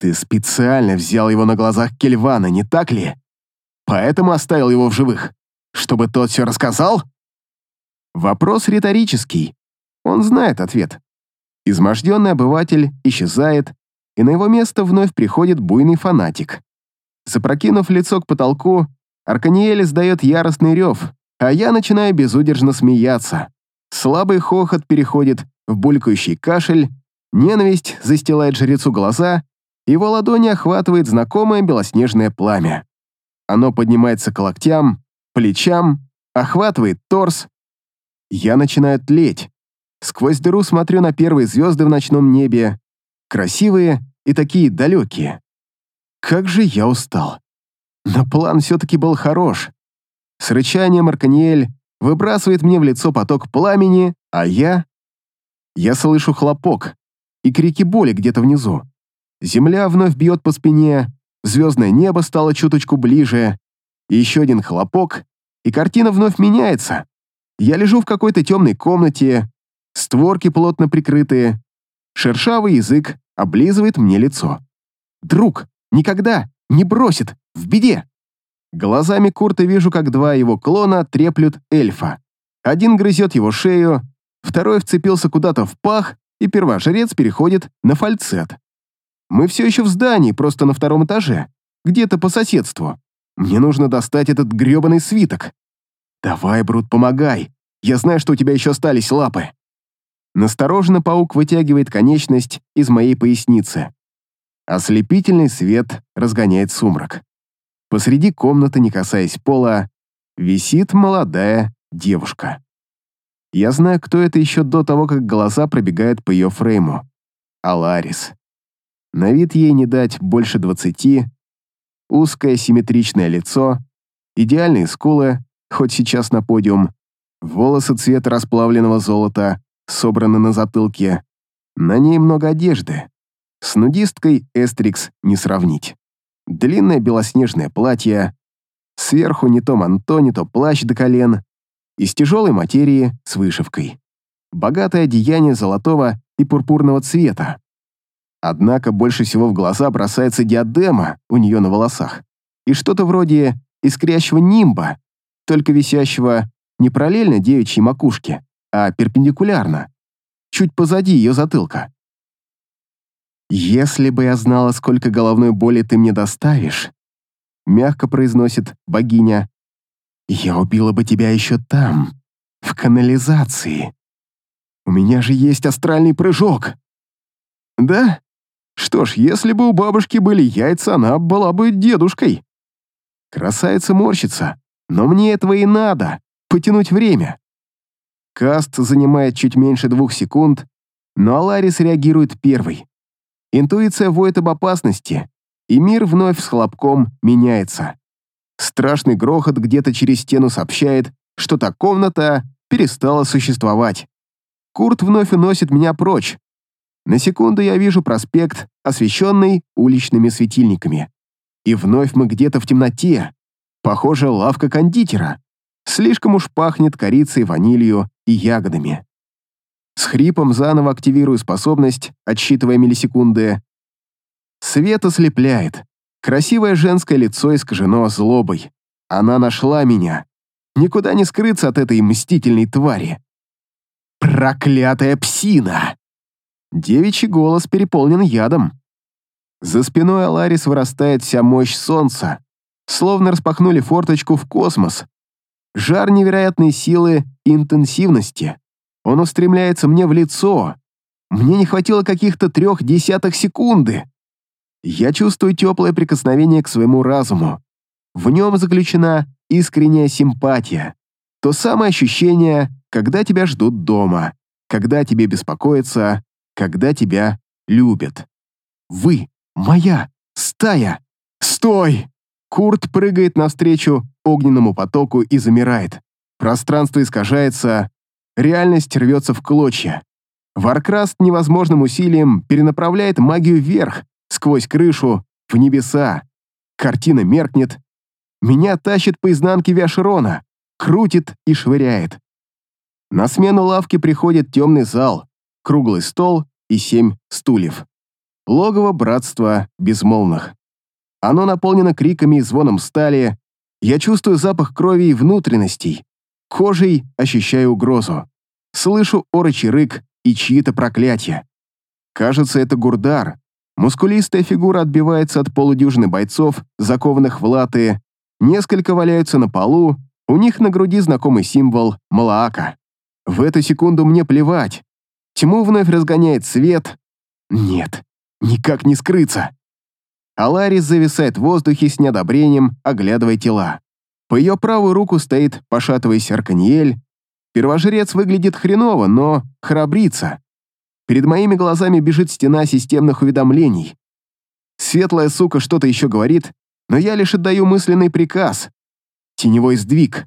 «Ты специально взял его на глазах Кельвана, не так ли? Поэтому оставил его в живых, чтобы тот все рассказал?» Вопрос риторический. Он знает ответ. Изможденный обыватель исчезает, и на его место вновь приходит буйный фанатик. Запрокинув лицо к потолку, Арканиэль издает яростный рев, а я начинаю безудержно смеяться. Слабый хохот переходит в булькающий кашель, ненависть застилает жрецу глаза, его ладони охватывает знакомое белоснежное пламя. Оно поднимается к локтям, плечам, охватывает торс. Я начинаю тлеть. Сквозь дыру смотрю на первые звезды в ночном небе, красивые и такие далекие. Как же я устал. Но план все-таки был хорош. С рычанием Арканиэль выбрасывает мне в лицо поток пламени, а я... Я слышу хлопок и крики боли где-то внизу. Земля вновь бьет по спине, звездное небо стало чуточку ближе, еще один хлопок, и картина вновь меняется. Я лежу в какой-то темной комнате, створки плотно прикрытые, шершавый язык облизывает мне лицо. Друг никогда не бросит, в беде. Глазами Курта вижу, как два его клона треплют эльфа. Один грызет его шею, второй вцепился куда-то в пах, и первожрец переходит на фальцет. Мы все еще в здании, просто на втором этаже, где-то по соседству. Мне нужно достать этот грёбаный свиток. Давай, Брут, помогай. Я знаю, что у тебя еще остались лапы. Настороженно паук вытягивает конечность из моей поясницы. Ослепительный свет разгоняет сумрак. Посреди комнаты, не касаясь пола, висит молодая девушка. Я знаю, кто это еще до того, как глаза пробегают по ее фрейму. Аларис. На вид ей не дать больше двадцати, узкое симметричное лицо, идеальные скулы, хоть сейчас на подиум, волосы цвета расплавленного золота, собраны на затылке. На ней много одежды. С нудисткой Эстрикс не сравнить. Длинное белоснежное платье, сверху не то манто, не то плащ до колен, из тяжелой материи с вышивкой. Богатое одеяние золотого и пурпурного цвета. Однако больше всего в глаза бросается диадема у нее на волосах и что-то вроде искрящего нимба, только висящего не параллельно девичьей макушке, а перпендикулярно, чуть позади ее затылка. «Если бы я знала, сколько головной боли ты мне доставишь», мягко произносит богиня, «я убила бы тебя еще там, в канализации. У меня же есть астральный прыжок». «Да? Что ж, если бы у бабушки были яйца, она была бы дедушкой». Красавица морщится, но мне этого и надо, потянуть время. Каст занимает чуть меньше двух секунд, но Аларис реагирует первый. Интуиция воет об опасности, и мир вновь с хлопком меняется. Страшный грохот где-то через стену сообщает, что та комната перестала существовать. Курт вновь уносит меня прочь. На секунду я вижу проспект, освещенный уличными светильниками. И вновь мы где-то в темноте. Похоже, лавка кондитера. Слишком уж пахнет корицей, ванилью и ягодами. С хрипом заново активирую способность, отсчитывая миллисекунды. Свет ослепляет. Красивое женское лицо искажено злобой. Она нашла меня. Никуда не скрыться от этой мстительной твари. Проклятая псина! Девичий голос переполнен ядом. За спиной Аларис вырастает вся мощь солнца, словно распахнули форточку в космос. Жар невероятной силы и интенсивности. Он устремляется мне в лицо. Мне не хватило каких-то трех десятых секунды. Я чувствую теплое прикосновение к своему разуму. В нем заключена искренняя симпатия. То самое ощущение, когда тебя ждут дома, когда о тебе беспокоятся, когда тебя любят. Вы — моя стая. Стой! Курт прыгает навстречу огненному потоку и замирает. Пространство искажается, реальность рвется в клочья. Варкраст невозможным усилием перенаправляет магию вверх, сквозь крышу, в небеса. Картина меркнет. Меня тащит по изнанке Виашерона, крутит и швыряет. На смену лавки приходит темный зал, круглый стол и семь стульев. Логово братства безмолвных. Оно наполнено криками и звоном стали. Я чувствую запах крови и внутренностей. Кожей ощущаю угрозу. Слышу орочий рык и чьи-то проклятия. Кажется, это Гурдар. Мускулистая фигура отбивается от полудюжины бойцов, закованных в латы. Несколько валяются на полу, у них на груди знакомый символ Малаака. В эту секунду мне плевать. Тьму вновь разгоняет свет. Нет, никак не скрыться. Аларис зависает в воздухе с неодобрением, оглядывая тела. По ее правую руку стоит, пошатываясь, Арканиэль. Первожрец выглядит хреново, но храбрится. Перед моими глазами бежит стена системных уведомлений. Светлая сука что-то еще говорит, но я лишь отдаю мысленный приказ. Теневой сдвиг.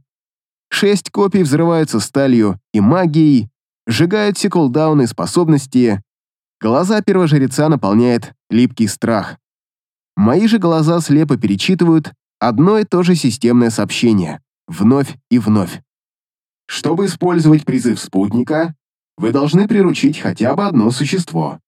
Шесть копий взрываются сталью и магией, сжигают все кулдауны и способности. Глаза первожреца наполняет липкий страх. Мои же глаза слепо перечитывают одно и то же системное сообщение, вновь и вновь. Чтобы использовать призыв спутника, вы должны приручить хотя бы одно существо.